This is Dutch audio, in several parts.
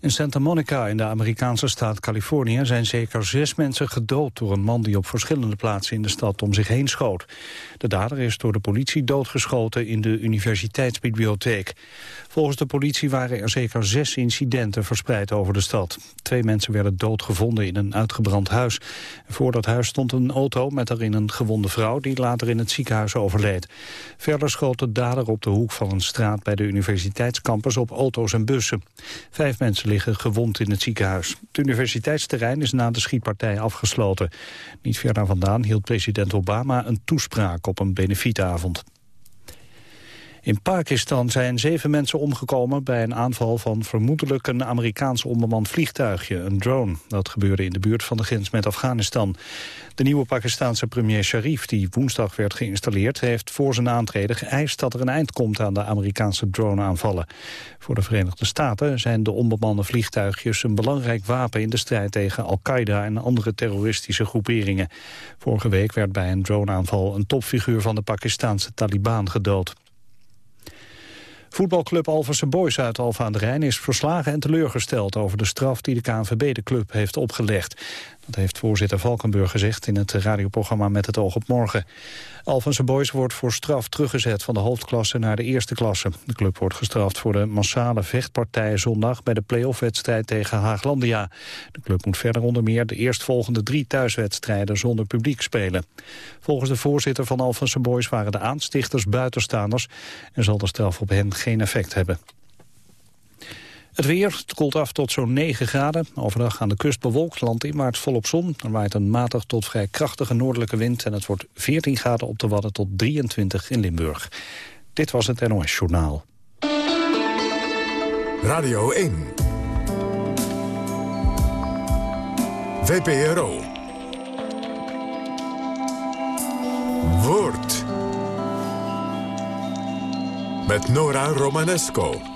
In Santa Monica in de Amerikaanse staat Californië zijn zeker zes mensen gedood door een man die op verschillende plaatsen in de stad om zich heen schoot. De dader is door de politie doodgeschoten in de universiteitsbibliotheek. Volgens de politie waren er zeker zes incidenten verspreid over de stad. Twee mensen werden doodgevonden in een uitgebrand huis. Voor dat huis stond een auto met daarin een gewonde vrouw die later in het ziekenhuis overleed. Verder schoot de dader op de hoek van een straat bij de universiteitscampus op auto's en bussen. Vijf mensen liggen gewond in het ziekenhuis. Het universiteitsterrein is na de schietpartij afgesloten. Niet ver daar vandaan hield president Obama een toespraak op een benefietavond. In Pakistan zijn zeven mensen omgekomen bij een aanval van vermoedelijk een Amerikaans onbemand vliegtuigje, een drone. Dat gebeurde in de buurt van de grens met Afghanistan. De nieuwe Pakistanse premier Sharif, die woensdag werd geïnstalleerd, heeft voor zijn aantreden geëist dat er een eind komt aan de Amerikaanse drone-aanvallen. Voor de Verenigde Staten zijn de onbemande vliegtuigjes een belangrijk wapen in de strijd tegen Al-Qaeda en andere terroristische groeperingen. Vorige week werd bij een droneaanval een topfiguur van de Pakistanse Taliban gedood. Voetbalclub Alphense Boys uit Alphen aan de Rijn is verslagen en teleurgesteld over de straf die de KNVB de club heeft opgelegd. Dat heeft voorzitter Valkenburg gezegd in het radioprogramma Met het oog op morgen. Alphense Boys wordt voor straf teruggezet van de hoofdklasse naar de eerste klasse. De club wordt gestraft voor de massale vechtpartij zondag bij de play-off-wedstrijd tegen Haaglandia. De club moet verder onder meer de eerstvolgende drie thuiswedstrijden zonder publiek spelen. Volgens de voorzitter van Alphense Boys waren de aanstichters buitenstaanders en zal de straf op hen geen effect hebben. Het weer, het koelt af tot zo'n 9 graden. Overdag aan de kust bewolkt, landinwaarts volop zon. Er waait een matig tot vrij krachtige noordelijke wind... en het wordt 14 graden op de Wadden tot 23 in Limburg. Dit was het NOS Journaal. Radio 1. VPRO. Woord. Met Nora Romanesco.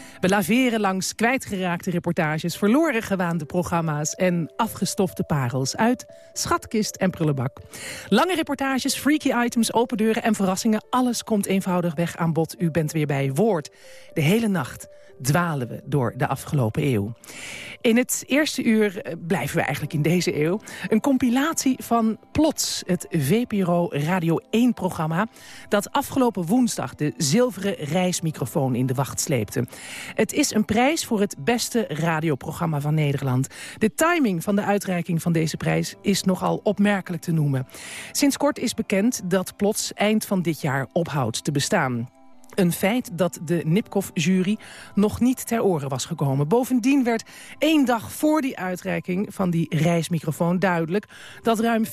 We laveren langs kwijtgeraakte reportages, verloren gewaande programma's... en afgestofte parels uit schatkist en prullenbak. Lange reportages, freaky items, open deuren en verrassingen... alles komt eenvoudig weg aan bod. U bent weer bij Woord. De hele nacht dwalen we door de afgelopen eeuw. In het eerste uur eh, blijven we eigenlijk in deze eeuw. Een compilatie van Plots, het VPRO Radio 1-programma... dat afgelopen woensdag de zilveren reismicrofoon in de wacht sleepte. Het is een prijs voor het beste radioprogramma van Nederland. De timing van de uitreiking van deze prijs is nogal opmerkelijk te noemen. Sinds kort is bekend dat Plots eind van dit jaar ophoudt te bestaan. Een feit dat de Nipkoff-jury nog niet ter oren was gekomen. Bovendien werd één dag voor die uitreiking van die reismicrofoon duidelijk... dat ruim 40%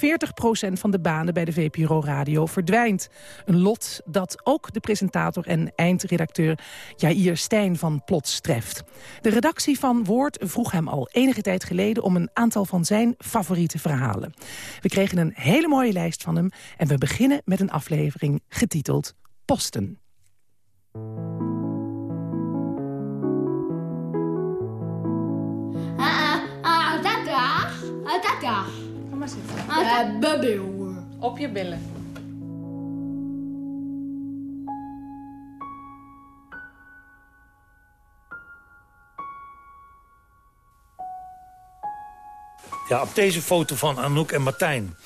van de banen bij de VPRO Radio verdwijnt. Een lot dat ook de presentator en eindredacteur Jair Stijn van Plots treft. De redactie van Woord vroeg hem al enige tijd geleden... om een aantal van zijn favoriete verhalen. We kregen een hele mooie lijst van hem... en we beginnen met een aflevering getiteld Posten. Tata. Kom maar zitten. Babil. Op je billen. Ja, op deze foto van Anouk en Martijn...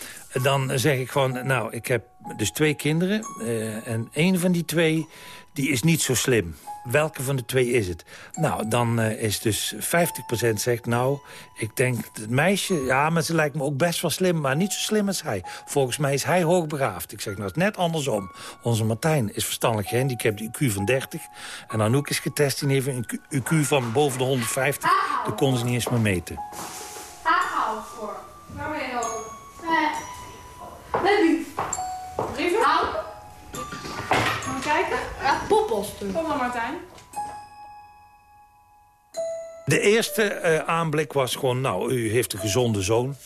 dan zeg ik gewoon, nou, ik heb dus twee kinderen... Uh, en één van die twee die is niet zo slim. Welke van de twee is het? Nou, dan uh, is dus 50% zegt, nou, ik denk het meisje... ja, maar ze lijkt me ook best wel slim, maar niet zo slim als hij. Volgens mij is hij hoogbegaafd. Ik zeg, nou, het is net andersom. Onze Martijn is verstandelijk gehandicapt, die IQ van 30. En Anouk is getest, die heeft een IQ van boven de 150. Dat kon ze niet eens meer meten. Hou voor. Waar ben je helpen? Baby. Brieven? Hou. Gaan we kijken? Kom maar, Martijn. De eerste uh, aanblik was gewoon, nou, u heeft een gezonde zoon.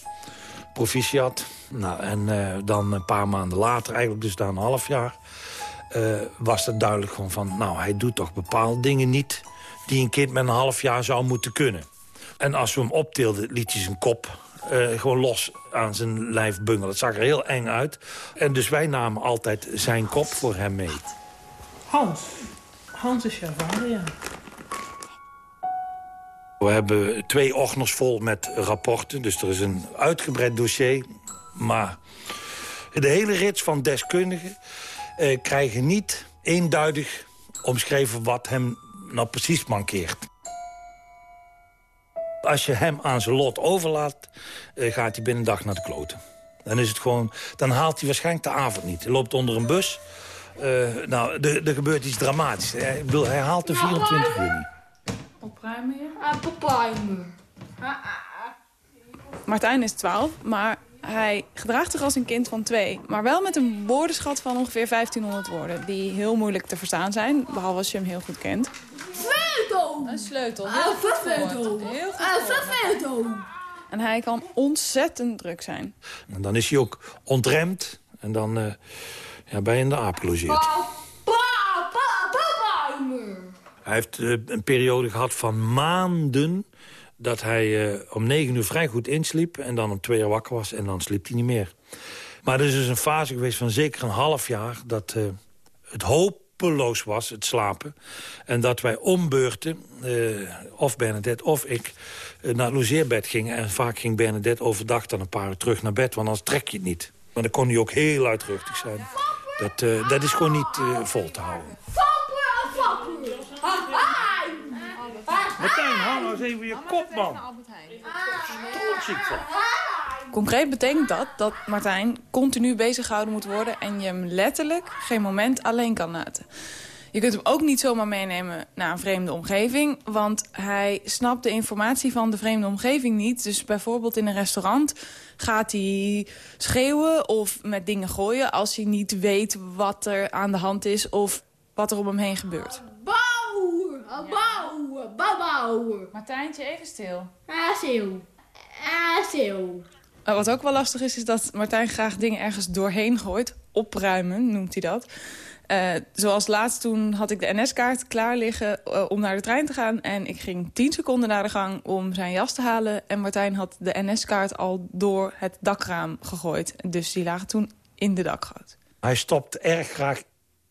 Proficiat. Nou, en uh, dan een paar maanden later, eigenlijk dus na een half jaar... eh, was het duidelijk gewoon van... nou, hij doet toch bepaalde dingen niet... die een kind met een half jaar zou moeten kunnen. En als we hem optilden, liet hij zijn kop eh, gewoon los aan zijn lijf bungelen. Het zag er heel eng uit. En dus wij namen altijd zijn kop voor hem mee. Hans. Hans is jouw ja. We hebben twee ordners vol met rapporten. Dus er is een uitgebreid dossier. Maar de hele rits van deskundigen eh, krijgen niet eenduidig omschreven wat hem nou precies mankeert. Als je hem aan zijn lot overlaat, eh, gaat hij binnen dag naar de kloten. Dan, is het gewoon, dan haalt hij waarschijnlijk de avond niet. Hij loopt onder een bus. Eh, nou, er er gebeurt iets dramatisch. Hij, ik bedoel, hij haalt de 24 uur niet. Opruimen je? Ah, papaaimer. Martijn is 12, maar hij gedraagt zich als een kind van twee. Maar wel met een woordenschat van ongeveer 1500 woorden. Die heel moeilijk te verstaan zijn, behalve als je hem heel goed kent. Sleutel. Een sleutel, Ah, sleutel. Heel goed Ah, sleutel. En hij kan ontzettend druk zijn. En dan is hij ook ontremd. En dan eh, ja, ben je in de aap gelogeerd. Pa, pa, pa, papaaimer. Hij heeft eh, een periode gehad van maanden... dat hij eh, om negen uur vrij goed insliep... en dan om twee uur wakker was en dan sliep hij niet meer. Maar er is dus een fase geweest van zeker een half jaar... dat eh, het hopeloos was, het slapen. En dat wij ombeurten, of Bernadette of ik... naar het logeerbed gingen. En vaak ging Bernadette overdag dan een paar uur terug naar bed... want anders trek je het niet. Maar dan kon hij ook heel luidruchtig zijn. Dat, eh, dat is gewoon niet eh, vol te houden. Martijn, hou nou eens even je kop, man. Van. Concreet betekent dat dat Martijn continu bezig gehouden moet worden... en je hem letterlijk geen moment alleen kan laten. Je kunt hem ook niet zomaar meenemen naar een vreemde omgeving... want hij snapt de informatie van de vreemde omgeving niet. Dus bijvoorbeeld in een restaurant gaat hij schreeuwen of met dingen gooien... als hij niet weet wat er aan de hand is of wat er om hem heen gebeurt. Bouwer, bouwer, bouwer. Martijntje, even stil. Aziel. Aziel. Uh, wat ook wel lastig is, is dat Martijn graag dingen ergens doorheen gooit. Opruimen noemt hij dat. Uh, zoals laatst toen had ik de NS-kaart klaar liggen uh, om naar de trein te gaan. En ik ging 10 seconden naar de gang om zijn jas te halen. En Martijn had de NS-kaart al door het dakraam gegooid. Dus die lagen toen in de dakgoot. Hij stopt erg graag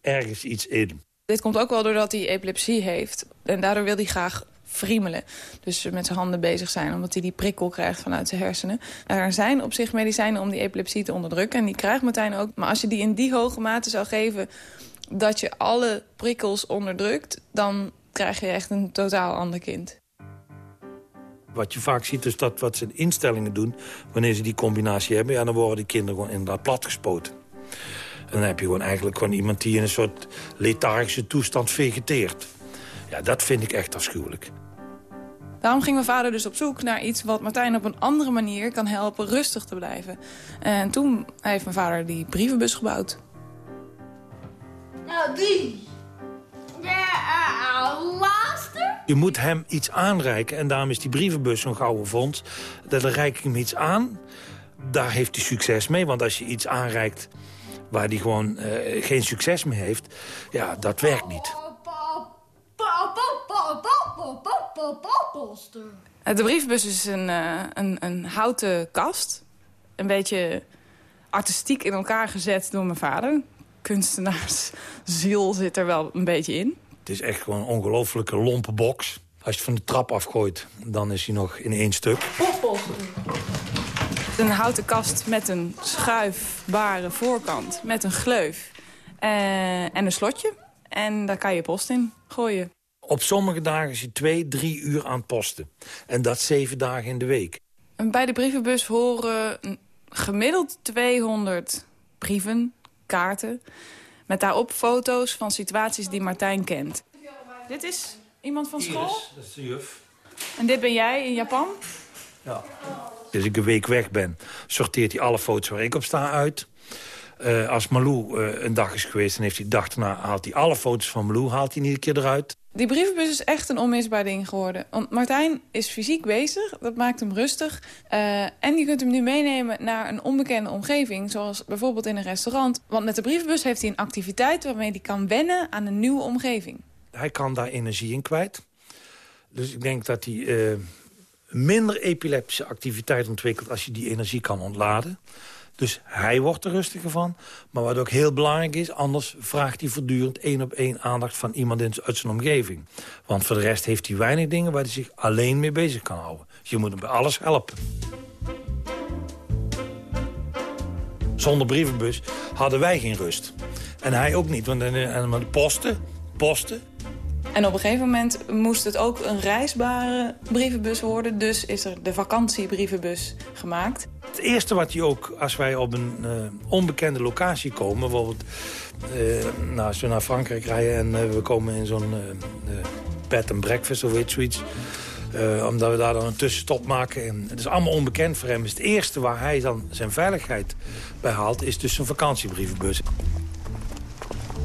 ergens iets in. Dit komt ook wel doordat hij epilepsie heeft. En daardoor wil hij graag friemelen. Dus met zijn handen bezig zijn, omdat hij die prikkel krijgt vanuit zijn hersenen. Er zijn op zich medicijnen om die epilepsie te onderdrukken. En die krijgt Martijn ook. Maar als je die in die hoge mate zou geven dat je alle prikkels onderdrukt... dan krijg je echt een totaal ander kind. Wat je vaak ziet is dat wat ze in instellingen doen... wanneer ze die combinatie hebben... Ja, dan worden die kinderen gewoon inderdaad platgespoten. En dan heb je gewoon eigenlijk gewoon iemand die in een soort lethargische toestand vegeteert. Ja, dat vind ik echt afschuwelijk. Daarom ging mijn vader dus op zoek naar iets wat Martijn op een andere manier kan helpen rustig te blijven. En toen heeft mijn vader die brievenbus gebouwd. Nou, die. Ja, laatste. Je moet hem iets aanreiken en daarom is die brievenbus zo'n gouden fonds. Dat dan reik ik hem iets aan, daar heeft hij succes mee. Want als je iets aanreikt waar hij gewoon uh, geen succes mee heeft... ja, dat werkt niet. De brievenbus is een, uh, een, een houten kast. Een beetje artistiek in elkaar gezet door mijn vader. Kunstenaarsziel zit er wel een beetje in. Het is echt gewoon een ongelofelijke lompe box. Als je het van de trap afgooit, dan is hij nog in één stuk. Een houten kast met een schuifbare voorkant. Met een gleuf. Uh, en een slotje. En daar kan je post in gooien. Op sommige dagen is hij twee, drie uur aan het posten. En dat zeven dagen in de week. En bij de brievenbus horen gemiddeld 200 brieven, kaarten... met daarop foto's van situaties die Martijn kent. Dit is iemand van school? Iris, dat is de juf. En dit ben jij in Japan? Ja. Als ik een week weg ben, sorteert hij alle foto's waar ik op sta uit... Uh, als Malou uh, een dag is geweest en heeft hij dag daarna... haalt hij alle foto's van Malou haalt hij niet een keer eruit. Die brievenbus is echt een onmisbaar ding geworden. Want Martijn is fysiek bezig, dat maakt hem rustig. Uh, en je kunt hem nu meenemen naar een onbekende omgeving... zoals bijvoorbeeld in een restaurant. Want met de brievenbus heeft hij een activiteit... waarmee hij kan wennen aan een nieuwe omgeving. Hij kan daar energie in kwijt. Dus ik denk dat hij uh, minder epileptische activiteit ontwikkelt... als je die energie kan ontladen. Dus hij wordt er rustiger van. Maar wat ook heel belangrijk is, anders vraagt hij voortdurend één op één aandacht van iemand uit zijn omgeving. Want voor de rest heeft hij weinig dingen waar hij zich alleen mee bezig kan houden. Dus je moet hem bij alles helpen. Zonder brievenbus hadden wij geen rust. En hij ook niet, want de posten, posten, en op een gegeven moment moest het ook een reisbare brievenbus worden. Dus is er de vakantiebrievenbus gemaakt. Het eerste wat je ook, als wij op een uh, onbekende locatie komen... bijvoorbeeld uh, nou, als we naar Frankrijk rijden en uh, we komen in zo'n bed and breakfast of iets omdat we daar dan een tussenstop maken. En het is allemaal onbekend voor hem. Dus het eerste waar hij dan zijn veiligheid bij haalt... is dus een vakantiebrievenbus.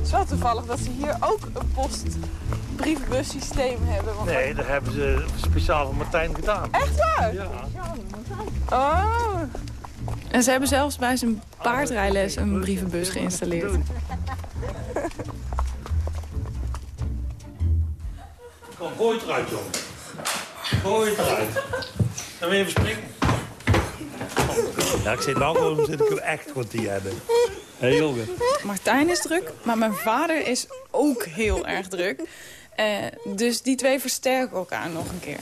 Het is wel toevallig dat ze hier ook een postbrievenbussysteem hebben. Want nee, dat hebben ze speciaal voor Martijn gedaan. Echt waar? Ja. Oh. En ze hebben zelfs bij zijn paardrijles een brievenbus geïnstalleerd. Kom, gooi het eruit, jongen. Gooi het eruit. Dan wil je even springen. Ja, ik zit nou gewoon, zit ik hem echt goed te hebben. Jongen. Martijn is druk, maar mijn vader is ook heel erg druk. Uh, dus die twee versterken elkaar nog een keer.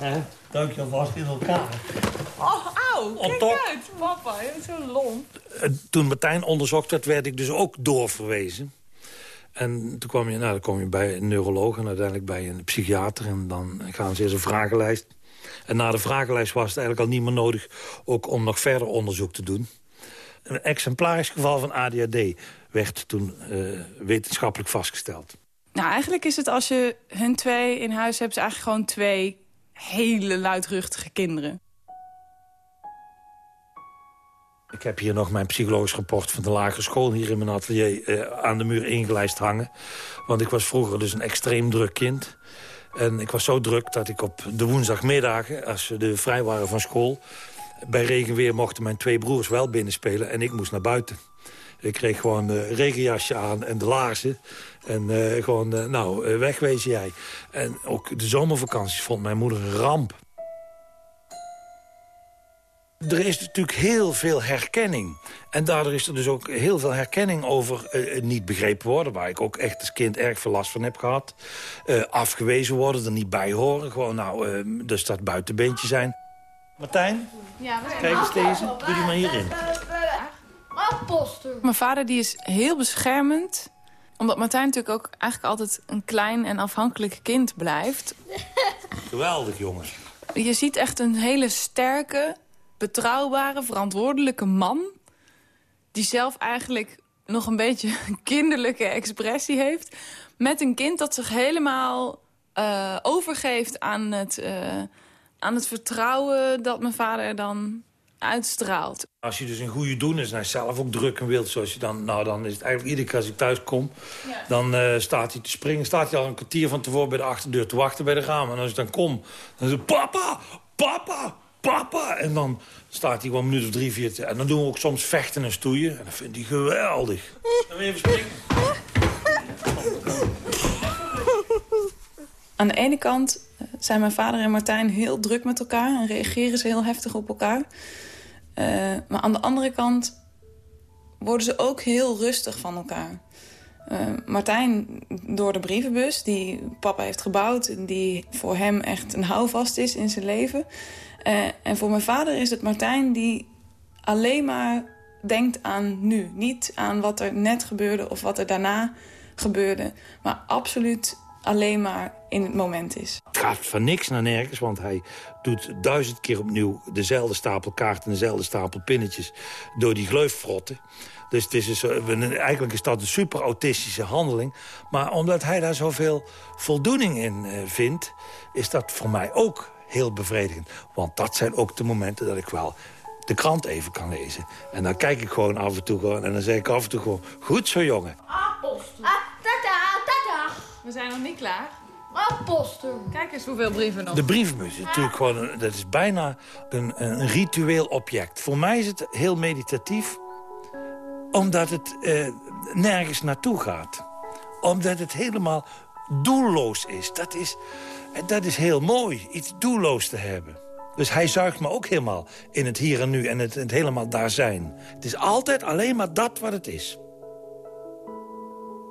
Eh, dank je alvast in elkaar. Oh, auw, kijk uit, papa, je bent zo lomp. Toen Martijn onderzocht werd, werd ik dus ook doorverwezen. En toen kwam je, nou, dan kom je bij een neuroloog en uiteindelijk bij een psychiater. En dan gaan ze eens een vragenlijst. En na de vragenlijst was het eigenlijk al niet meer nodig... ook om nog verder onderzoek te doen. Een exemplarisch geval van ADHD werd toen uh, wetenschappelijk vastgesteld. Nou, eigenlijk is het als je hun twee in huis hebt... is eigenlijk gewoon twee hele luidruchtige kinderen. Ik heb hier nog mijn psychologisch rapport van de lagere school... hier in mijn atelier uh, aan de muur ingelijst hangen. Want ik was vroeger dus een extreem druk kind. En ik was zo druk dat ik op de woensdagmiddagen... als ze vrij waren van school... bij regenweer mochten mijn twee broers wel binnenspelen... en ik moest naar buiten. Ik kreeg gewoon een regenjasje aan en de laarzen. En uh, gewoon, uh, nou, wegwezen jij. En ook de zomervakanties vond mijn moeder een ramp. Er is natuurlijk heel veel herkenning. En daardoor is er dus ook heel veel herkenning over niet begrepen worden... waar ik ook echt als kind erg veel last van heb gehad. Afgewezen worden, er niet bij horen. Gewoon, nou, dus dat buitenbeentje zijn. Martijn, ja, kijk eens deze. Doe die maar hierin. Mijn vader die is heel beschermend omdat Martijn natuurlijk ook eigenlijk altijd een klein en afhankelijk kind blijft. Geweldig, jongens. Je ziet echt een hele sterke, betrouwbare, verantwoordelijke man... die zelf eigenlijk nog een beetje een kinderlijke expressie heeft... met een kind dat zich helemaal uh, overgeeft aan het, uh, aan het vertrouwen... dat mijn vader dan uitstraalt. Als je dus een goede doen is en hij zelf ook druk en wilt... zoals je dan, nou, dan is het eigenlijk iedere keer als ik thuis kom... Ja. dan uh, staat hij te springen. staat hij al een kwartier van tevoren bij de achterdeur te wachten bij de ramen. En als ik dan kom, dan is het papa, papa, papa. En dan staat hij gewoon een minuut of drie, vier... En dan doen we ook soms vechten en stoeien. En dat vindt hij geweldig. Dan wil je even springen. Aan de ene kant zijn mijn vader en Martijn heel druk met elkaar... en reageren ze heel heftig op elkaar... Uh, maar aan de andere kant worden ze ook heel rustig van elkaar. Uh, Martijn door de brievenbus, die papa heeft gebouwd... die voor hem echt een houvast is in zijn leven. Uh, en voor mijn vader is het Martijn die alleen maar denkt aan nu. Niet aan wat er net gebeurde of wat er daarna gebeurde. Maar absoluut alleen maar in het moment is. Het gaat van niks naar nergens, want hij doet duizend keer opnieuw... dezelfde stapel kaarten en dezelfde stapel pinnetjes door die gleuf frotten. Dus het is dus, eigenlijk is dat een super autistische handeling. Maar omdat hij daar zoveel voldoening in uh, vindt... is dat voor mij ook heel bevredigend. Want dat zijn ook de momenten dat ik wel de krant even kan lezen. En dan kijk ik gewoon af en toe gewoon... en dan zeg ik af en toe gewoon... goed zo, jongen. Appels. Ah, tata, tata. We zijn nog niet klaar. Maar poster. Kijk eens hoeveel brieven nog. De brievenbus is natuurlijk gewoon, een- dat is bijna een, een ritueel object. Voor mij is het heel meditatief, omdat het eh, nergens naartoe gaat. Omdat het helemaal doelloos is. Dat is, en dat is heel mooi, iets doelloos te hebben. Dus hij zuigt me ook helemaal in het hier en nu en het, het helemaal daar zijn. Het is altijd alleen maar dat wat het is.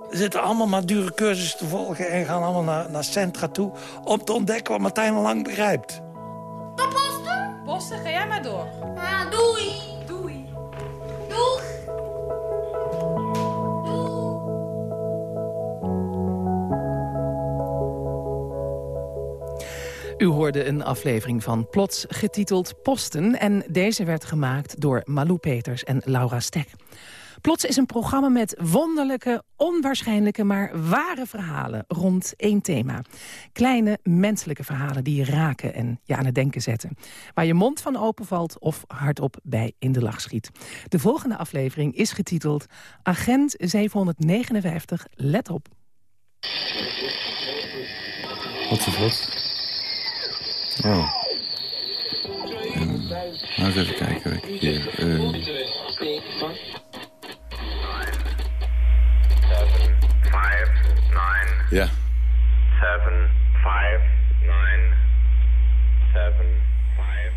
We zitten allemaal maar dure cursussen te volgen... en gaan allemaal naar, naar centra toe... om te ontdekken wat Martijn al lang begrijpt. Maar poster? Posten, ga jij maar door. Ja, doei. Doei. Doeg. Doeg. U hoorde een aflevering van Plots getiteld Posten... en deze werd gemaakt door Malou Peters en Laura Stek. Plots is een programma met wonderlijke, onwaarschijnlijke... maar ware verhalen rond één thema. Kleine menselijke verhalen die je raken en je aan het denken zetten. Waar je mond van openvalt of hardop bij in de lach schiet. De volgende aflevering is getiteld Agent 759, let op. Wat is wat? Oh. Eens even kijken. Hier. ehm, ja, seven, five, nine, seven, five,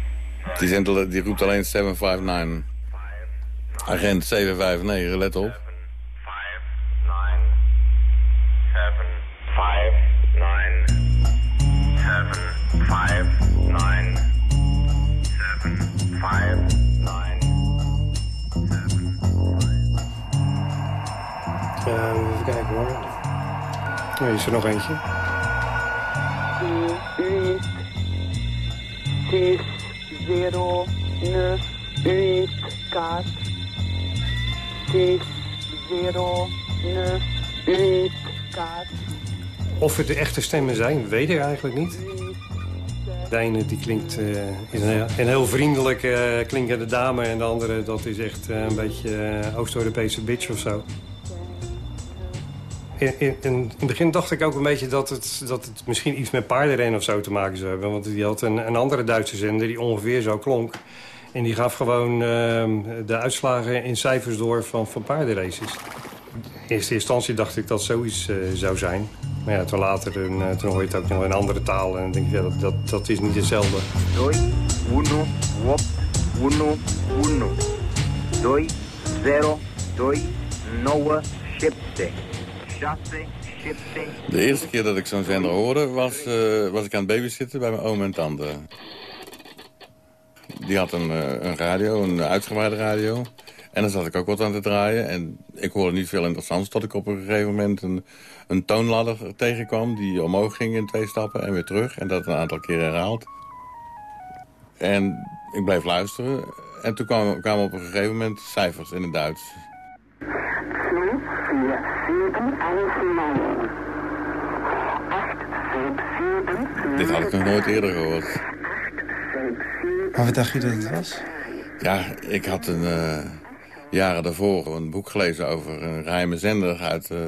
die, zendt al- die roept alleen 759. Agent 759, let op. five, nine, seven, five, nine, seven, five, nine, seven, five, nine, seven, Uh, even kijken hoor. Is er nog eentje. 6, 0, 9, 8, 4, 6, 0, 9, 8, 4. Of het de echte stemmen zijn, weet ik eigenlijk niet. De ene die klinkt, is een, heel- vriendelijk eh, klinkende dame... en de andere dat is echt eh, een beetje Oost-Europese bitch of zo. In, in, in het begin dacht ik ook een beetje dat het, dat het misschien iets met paardenrennen of zo te maken zou hebben. Want die had een, een andere Duitse zender die ongeveer zo klonk. En die gaf gewoon eh, de uitslagen in cijfers door van, van paardenraces. In eerste instantie dacht ik dat zoiets eh, zou zijn. Maar ja, toen later toen, eh, toen hoor je het ook nog in een andere taal. En dan denk ja, dat, dat, dat is niet hetzelfde. 2, 1, wop, 1, 1. 2, 0, 2, 9, 7. 6, 7. De eerste keer dat ik zo'n zender hoorde, was, eh, was ik aan het babysitten bij mijn oom en tante. Die had een, eh, een radio, een uitgebreide radio. En daar zat ik ook wat aan te draaien. En ik hoorde niet veel interessants tot ik op een gegeven moment een, een toonladder tegenkwam... die omhoog ging in twee stappen en weer terug. En dat een aantal keer herhaald. En ik bleef luisteren. En toen kwamen, kwamen op een gegeven moment cijfers in het Duits. 2, 4, 7, 1, 9. 8, 6, 7, Dit had ik nog nooit eerder gehoord. Maar wat dacht je dat het was? Ja, ik had een, eh, jaren daarvoor een boek gelezen over een geheime zender uit, eh,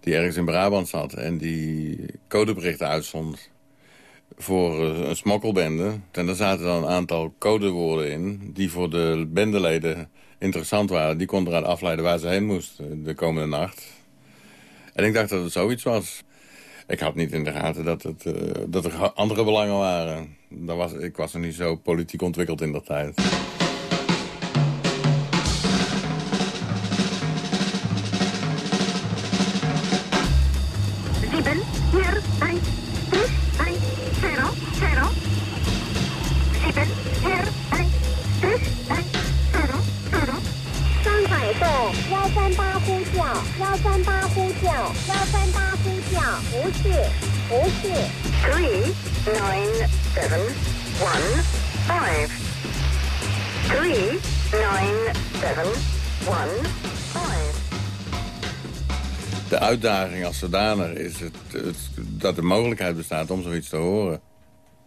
die ergens in Brabant zat. En die codeberichten uitzond voor eh, een smokkelbende. En daar zaten dan een aantal codewoorden in die voor de bendeleden interessant waren. Die konden eruit afleiden waar ze heen moesten de komende nacht. En ik dacht dat het zoiets was. Ik had niet in de gaten dat, het, eh, dat er andere belangen waren. Dat was, ik was er niet zo politiek ontwikkeld in dat tijd. Uitdaging als zodanig is het, het, dat de mogelijkheid bestaat om zoiets te horen.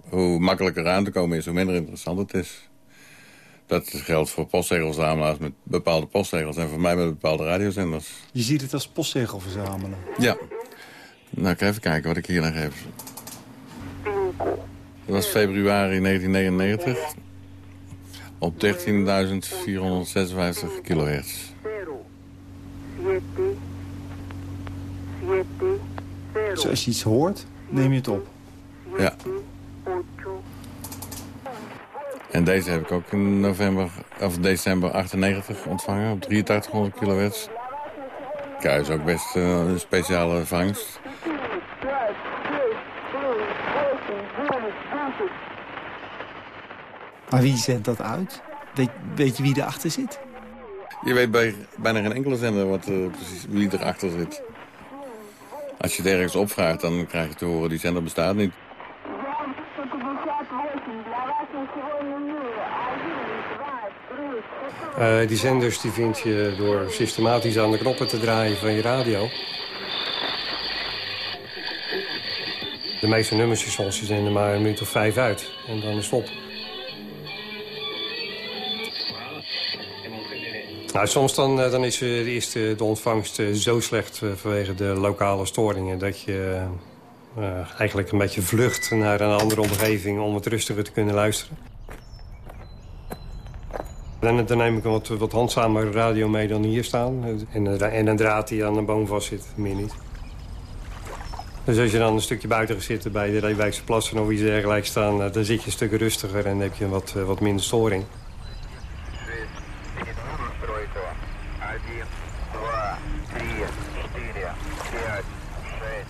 Hoe makkelijker aan te komen is, hoe minder interessant het is. Dat geldt voor postzegelverzamelaars met bepaalde postzegels... en voor mij met bepaalde radiozenders. Je ziet het als postzegel verzamelen. Ja. Nou, ik ga even kijken wat ik hier nog heb. Dat was februari 1999. Op 13.456 kilohertz. Dus als je iets hoort, neem je het op. Ja. En deze heb ik ook in november, of december 98 ontvangen op 8300 kilohertz. Ja, is ook best eh, een speciale vangst. Maar wie zendt dat uit? Weet, weet je wie erachter zit? Je weet bij bijna geen enkele zender wat, eh, precies wie erachter zit. Als je het ergens opvraagt, dan krijg je te horen die zender bestaat niet. Eh, die zenders die vind je door systematisch aan de knoppen te draaien van je radio. De meeste nummerstations die zenden maar een minuut of vijf uit. En dan is het op. Nou, soms dan, eh, dan is eh, de eerste de ontvangst eh, zo slecht vanwege de lokale storingen... dat je eigenlijk een beetje vlucht naar een andere omgeving om het rustiger te kunnen luisteren. Dan, dan neem ik een wat, wat handzamere radio mee dan hier staan. En, en een draad die aan een boom vast zit, meer niet. Dus als je dan een stukje buiten gaat zitten bij de Reewijkse plassen of iets dergelijks staan... dan zit je een stuk rustiger en heb je wat, wat minder storing.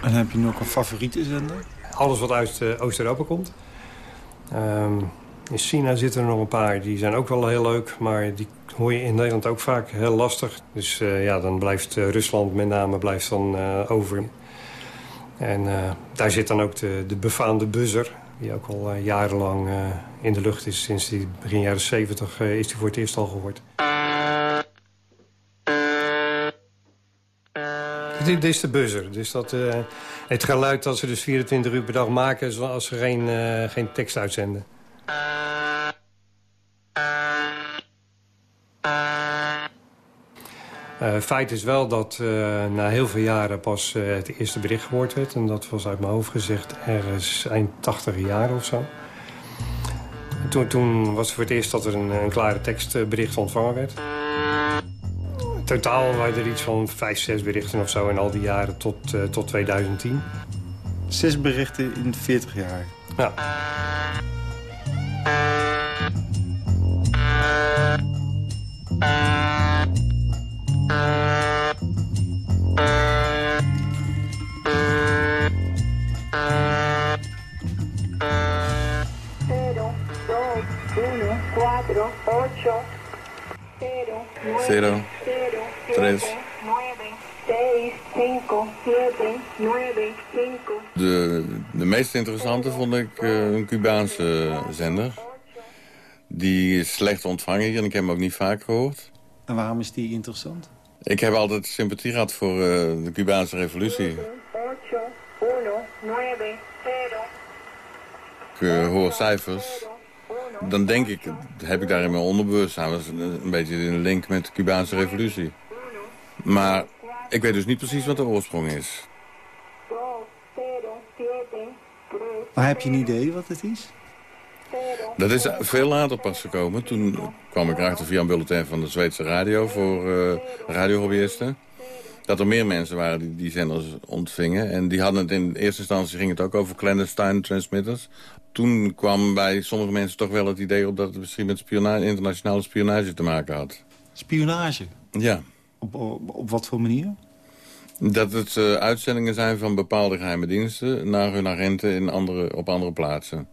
En heb je nog een favoriete zender? Alles wat uit eh, Oost-Europa komt. Ehm, in China zitten er nog een paar, die zijn ook wel heel leuk... maar die hoor je in Nederland ook vaak heel lastig. Dus eh, ja, dan blijft eh, Rusland met name blijft dan, over. En daar zit dan ook de, de befaamde buzzer... die ook al jarenlang in de lucht is. Sinds die begin jaren 70 eh, is die voor het eerst al gehoord. Dit, is de buzzer. Dus dat, eh, het geluid dat ze dus 24 uur per dag maken... als ze geen, eh, geen tekst uitzenden. Eh, feit is wel dat na heel veel jaren pas het eerste bericht gehoord werd. En dat was uit mijn hoofd gezegd ergens eind 80 jaar of zo. En Toen, toen was het voor het eerst dat er een, een klare tekstbericht ontvangen werd. Totaal waren er iets van vijf, zes berichten of zo in al die jaren tot, eh, tot 2010. Zes berichten in 40 jaar. Ja. Cero, tres. De, de meest interessante vond ik eh, een Cubaanse zender. Die is slecht ontvangen hier en ik heb hem ook niet vaak gehoord. En waarom is die interessant? Ik heb altijd sympathie gehad voor eh, de Cubaanse revolutie. Ik eh, hoor cijfers. Dan denk ik, heb ik daar in mijn onderbewustzijn... een beetje een link met de Cubaanse revolutie. Maar ik weet dus niet precies wat de oorsprong is. Maar heb je een idee wat het is? Dat is veel later pas gekomen. Toen kwam ik erachter via een bulletin van de Zweedse radio voor eh radiohobbyisten. Dat er meer mensen waren die die zenders ontvingen. En die hadden het in eerste instantie ging het ook over clandestine transmitters. Toen kwam bij sommige mensen toch wel het idee op dat het misschien met spionage, internationale spionage te maken had. Spionage. Ja, Op, op, op wat voor manier? dat het eh, uitzendingen zijn van bepaalde geheime diensten naar hun agenten in andere, op andere plaatsen.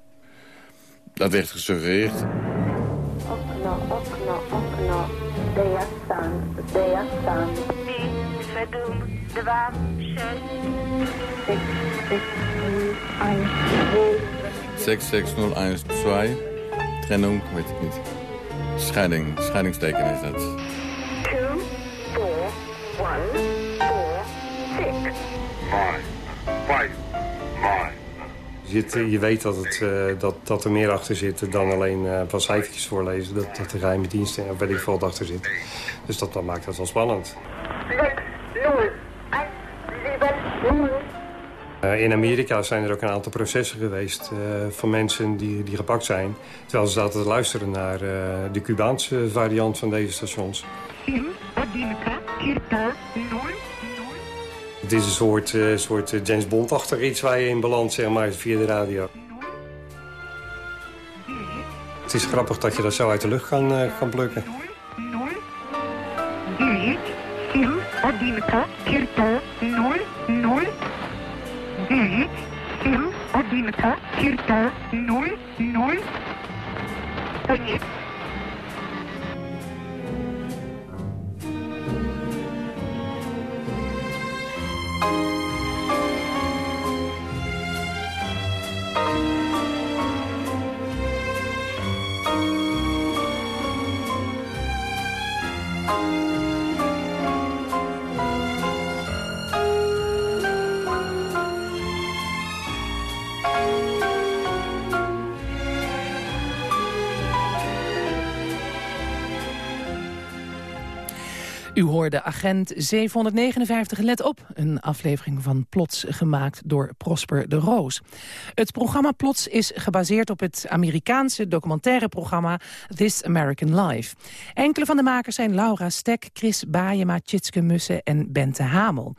Dat werd gesuggereerd. okno, okno, okno. Sant. Siedem, dwa, sześć, Sex, sex, null, eins, zwei. 66012. Trennung, weet ik niet. Scheiding, scheidingsteken is dat. Je, zit- je weet dat, het, eh, dat, dat er meer achter zit dan alleen eh van cijfertjes voorlezen. Dat, dat er geheime diensten of weet ik veel wat achter zit. Dus dat, dat maakt het wel spannend. Uh, in Amerika zijn er ook een aantal processen geweest uh, van mensen die, die gepakt zijn. Terwijl ze zaten te luisteren naar uh, de Cubaanse variant van deze stations. Het is een soort, soort James Bond-achtig iets waar je in balans zeg maar, via de radio. Het is grappig dat je dat zo uit de lucht kan, kan plukken. Hoorde Agent 759, let op, een aflevering van Plots gemaakt door Prosper de Roos. Het programma Plots is gebaseerd op het Amerikaanse documentaire-programma This American Life. Enkele van de makers zijn Laura Stek, Chris Baayema, Tjitske Mussen en Bente Hamel.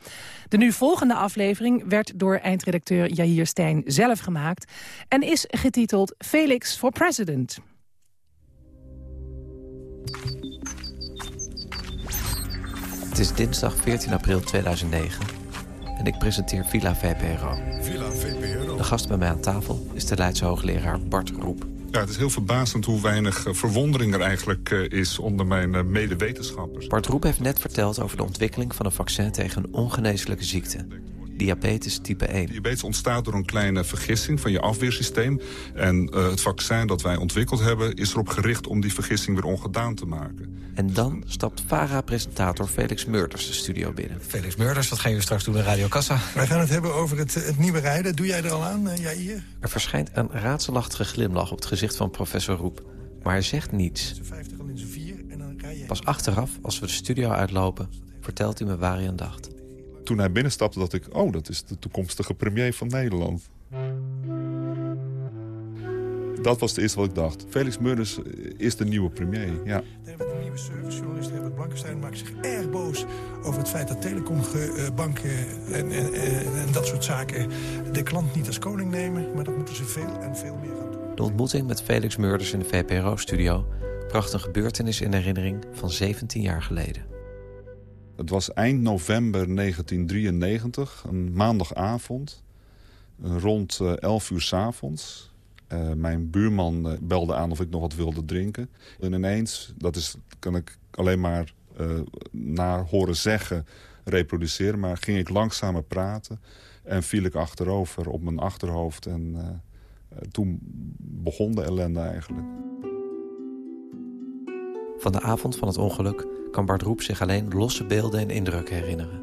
De nu volgende aflevering werd door eindredacteur Jair Stijn zelf gemaakt en is getiteld Felix for President. Het is dinsdag 14 april 2009 en ik presenteer Villa VPRO. Villa VPRO. De gast bij mij aan tafel is de Leidse hoogleraar Bart Roep. Ja, het is heel verbazend hoe weinig eh, verwondering er eigenlijk eh, is onder mijn eh, medewetenschappers. Bart Roep heeft net verteld over de ontwikkeling van een vaccin tegen een ongeneeslijke ziekte diabetes type 1. Diabetes ontstaat door een kleine vergissing van je afweersysteem. En uh, het vaccin dat wij ontwikkeld hebben is erop gericht om die vergissing weer ongedaan te maken. En dan stapt VARA-presentator Felix Meurders de studio binnen. Felix Meurders, wat gaan jullie straks doen in Radio Kassa? Wij gaan het hebben over het, het nieuwe rijden. Doe jij er al aan, uh, Jair? Er verschijnt een raadselachtige glimlach op het gezicht van professor Roep. Maar hij zegt niets. Pas achteraf, als we de studio uitlopen, vertelt hij me waar hij aan dacht toen hij binnenstapte, dacht ik... oh, dat is de toekomstige premier van Nederland. Dat was het eerste wat ik dacht. Felix Meurders is de nieuwe premier, ja. De nieuwe servicejournalist Herbert Blankenstein maakt zich erg boos... over het feit dat telecombanken en, en, en, dat soort zaken... de klant niet als koning nemen. Maar dat moeten ze veel en veel meer gaan doen. De ontmoeting met Felix Meurders in de VPRO-studio... bracht een gebeurtenis in herinnering van 17 jaar geleden. Het was eind november 1993, een maandagavond, rond 11 uur s avonds. Uh, mijn buurman belde aan of ik nog wat wilde drinken. En ineens, dat is, kan ik alleen maar uh, naar horen zeggen, reproduceren... maar ging ik langzamer praten en viel ik achterover op mijn achterhoofd. En toen begon de ellende eigenlijk. Van de avond van het ongeluk kan Bart Roep zich alleen losse beelden en indrukken herinneren.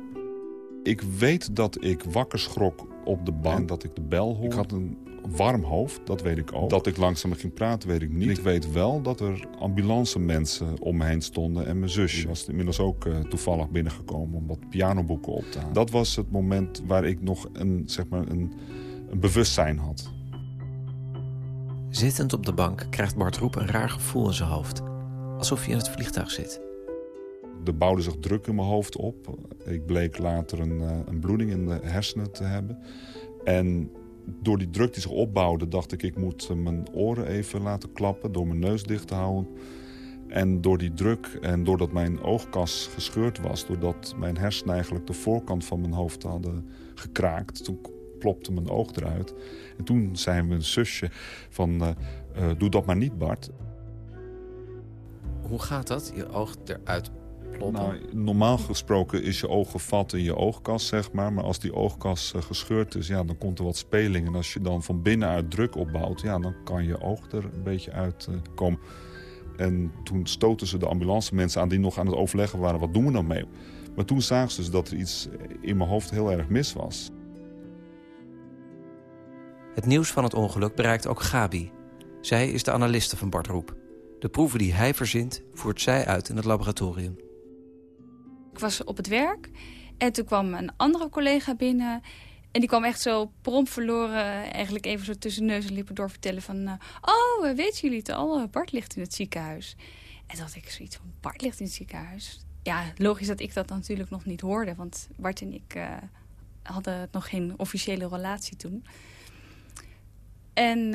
Ik weet dat ik wakker schrok op de bank, dat ik de bel hoorde. Ik had een warm hoofd, dat weet ik ook. Dat ik langzamer ging praten, weet ik niet. Ik weet wel dat er ambulance mensen om me heen stonden en mijn zusje. was inmiddels ook uh, toevallig binnengekomen om wat pianoboeken op te halen. Dat was het moment waar ik nog een, zeg maar een, een bewustzijn had. Zittend op de bank krijgt Bart Roep een raar gevoel in zijn hoofd. Alsof hij in het vliegtuig zit. Er bouwde zich druk in mijn hoofd op. Ik bleek later een, eh, een bloeding in de hersenen te hebben. En door die druk die zich opbouwde dacht ik... ik moet mijn oren even laten klappen door mijn neus dicht te houden. En door die druk en doordat mijn oogkas gescheurd was... doordat mijn hersenen eigenlijk de voorkant van mijn hoofd hadden gekraakt... toen plopte mijn oog eruit. En toen zei mijn zusje van... Uh, uh, doe dat maar niet, Bart. Hoe gaat dat, je oog eruit nou, normaal gesproken is je oog gevat in je oogkas, zeg maar. Maar als die oogkas uh, gescheurd is, ja, dan komt er wat speling. En als je dan van binnenuit druk opbouwt, ja, dan kan je oog er een beetje uitkomen. Uh, en toen stoten ze de ambulance mensen aan die nog aan het overleggen waren. Wat doen we nou mee? Maar toen zagen ze dus dat er iets in mijn hoofd heel erg mis was. Het nieuws van het ongeluk bereikt ook Gabi. Zij is de analiste van Bart Roep. De proeven die hij verzint, voert zij uit in het laboratorium. Ik was op het werk en toen kwam een andere collega binnen... En die kwam echt zo prompt verloren, eigenlijk even zo tussen neus en lippen door vertellen van... Uh, oh, weten jullie het al? Bart ligt in het ziekenhuis. En dat ik zoiets van, Bart ligt in het ziekenhuis? Ja, logisch dat ik dat natuurlijk nog niet hoorde. Want Bart en ik uh, hadden nog geen officiële relatie toen. En uh,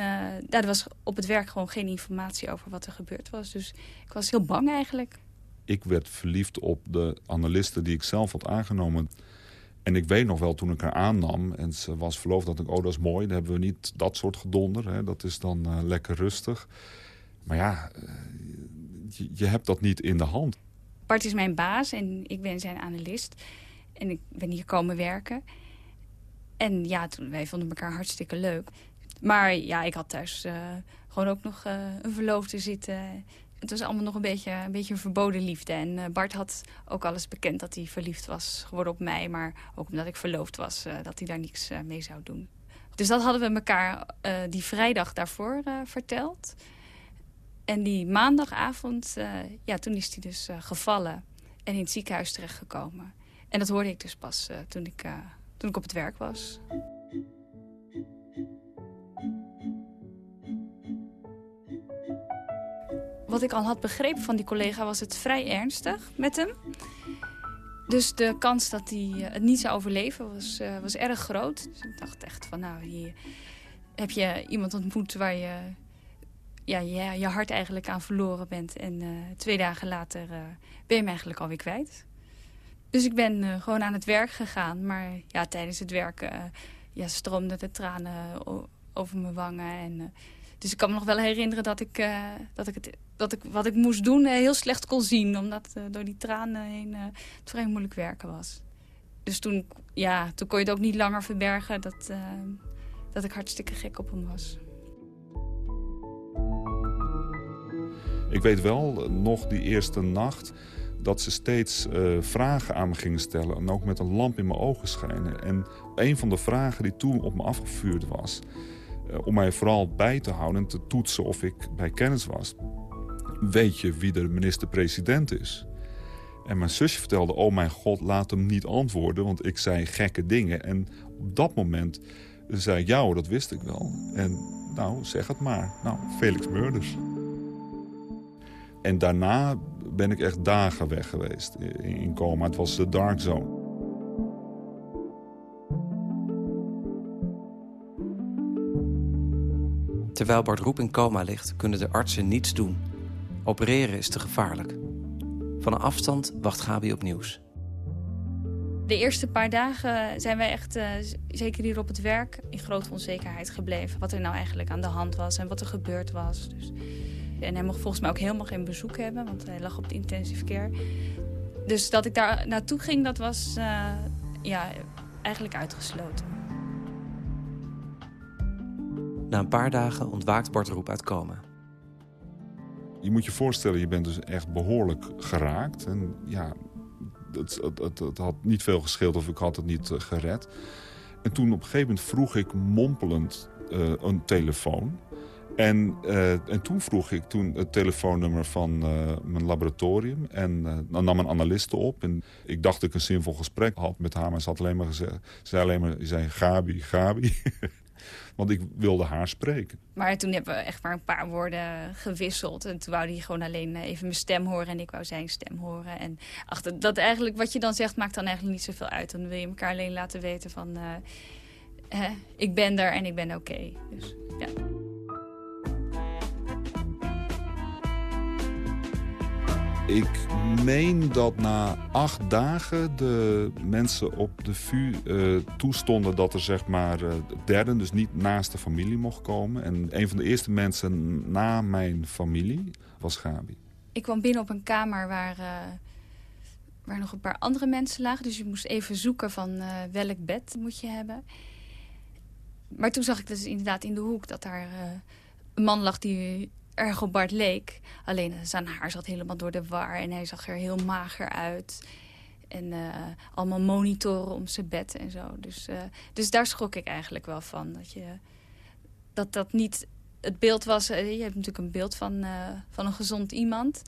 daar er was op het werk gewoon geen informatie over wat er gebeurd was. Dus ik was heel bang eigenlijk. Ik werd verliefd op de analisten die ik zelf had aangenomen. En ik weet nog wel, toen ik haar aannam en ze was verloofd, dat ik, oh dat is mooi. Dan hebben we niet dat soort gedonder. Hè. Dat is dan uh, lekker rustig. Maar ja, uh, je, je, hebt dat niet in de hand. Bart is mijn baas en ik ben zijn analist. En ik ben hier komen werken. En ja, toen, wij vonden elkaar hartstikke leuk. Maar ja, ik had thuis uh, gewoon ook nog een verloofde zitten het was allemaal nog een beetje een, beetje verboden liefde. En uh, Bart had ook alles bekend dat hij verliefd was geworden op mij. Maar ook omdat ik verloofd was, dat hij daar niks mee zou doen. Dus dat hadden we elkaar die vrijdag daarvoor verteld. En die maandagavond, ja, toen is hij dus gevallen en in het ziekenhuis terechtgekomen. En dat hoorde ik dus pas toen, ik, toen ik op het werk was. Wat ik al had begrepen van die collega was het vrij ernstig met hem. Dus de kans dat hij eh, het niet zou overleven was, uh, was erg groot. Dus ik dacht echt van nou, hier heb je iemand ontmoet waar je ja, je, hart eigenlijk aan verloren bent. En uh, twee dagen later ben je hem eigenlijk alweer kwijt. Dus ik ben gewoon aan het werk gegaan. Maar ja, tijdens het werken ja, stroomden de tranen over mijn wangen. En dus ik kan me nog wel herinneren dat ik, dat ik, het, dat ik wat ik moest doen uh, heel slecht kon zien. Omdat uh, door die tranen heen het vrij moeilijk werken was. Dus toen, ja, toen kon je het ook niet langer verbergen dat, dat ik hartstikke gek op hem was. Ik weet wel nog die eerste nacht dat ze steeds vragen aan me gingen stellen. En ook met een lamp in mijn ogen schijnen. En een van de vragen die toen op me afgevuurd was... Eh, om mij vooral bij te houden en te toetsen of ik bij kennis was. Weet je wie de minister-president is? En mijn zusje vertelde, oh mijn god, laat hem niet antwoorden... want ik zei gekke dingen. En op dat moment zei ik, dat wist ik wel. En nou, zeg het maar. Nou, Felix Murders. En daarna ben ik echt dagen weg geweest in coma. Het was de dark zone. Terwijl Bart Roep in coma ligt, kunnen de artsen niets doen. Opereren is te gevaarlijk. Van een afstand wacht Gabi op nieuws. De eerste paar dagen zijn wij echt, uh, zeker hier op het werk, in grote onzekerheid gebleven. Wat er nou eigenlijk aan de hand was en wat er gebeurd was. Dus, en hij mocht volgens mij ook helemaal geen bezoek hebben, want hij lag op de intensive care. Dus dat ik daar naartoe ging, dat was uh, ja, eigenlijk uitgesloten. Na een paar dagen ontwaakt Bart Roep uit coma. Je moet je voorstellen, je bent dus echt behoorlijk geraakt. En ja, het, het, het, het had niet veel gescheeld of ik had het niet uh, gered. En toen op een gegeven moment vroeg ik mompelend uh, een telefoon. En, uh, en toen vroeg ik toen het telefoonnummer van mijn laboratorium. En dan nam een analiste op. En ik dacht dat ik een zinvol gesprek had met haar. Maar ze had alleen maar gezegd, zei alleen maar, zei Gabi, Gabi. Want ik wilde haar spreken. Maar toen hebben we echt maar een paar woorden gewisseld. En toen wou hij gewoon alleen even mijn stem horen. En ik wou zijn stem horen. En achter dat eigenlijk wat je dan zegt maakt dan eigenlijk niet zoveel uit. Dan wil je elkaar alleen laten weten van... Uh, ik ben er en ik ben oké. Dus Ik meen dat na acht dagen de mensen op de VU uh, toestonden dat er zeg maar uh, derden, dus niet naast de familie mocht komen. En een van de eerste mensen na mijn familie was Gabi. Ik kwam binnen op een kamer waar, uh, waar nog een paar andere mensen lagen. Dus je moest even zoeken van welk bed moet je hebben. Maar toen zag ik dus inderdaad in de hoek dat daar een man lag die erg op Bart leek. Alleen zijn haar zat helemaal door de war en hij zag er heel mager uit. En uh, allemaal monitoren om zijn bed en zo. Dus, uh, dus daar schrok ik eigenlijk wel van. Dat je, dat, dat niet het beeld was... Je hebt natuurlijk een beeld van, van een gezond iemand.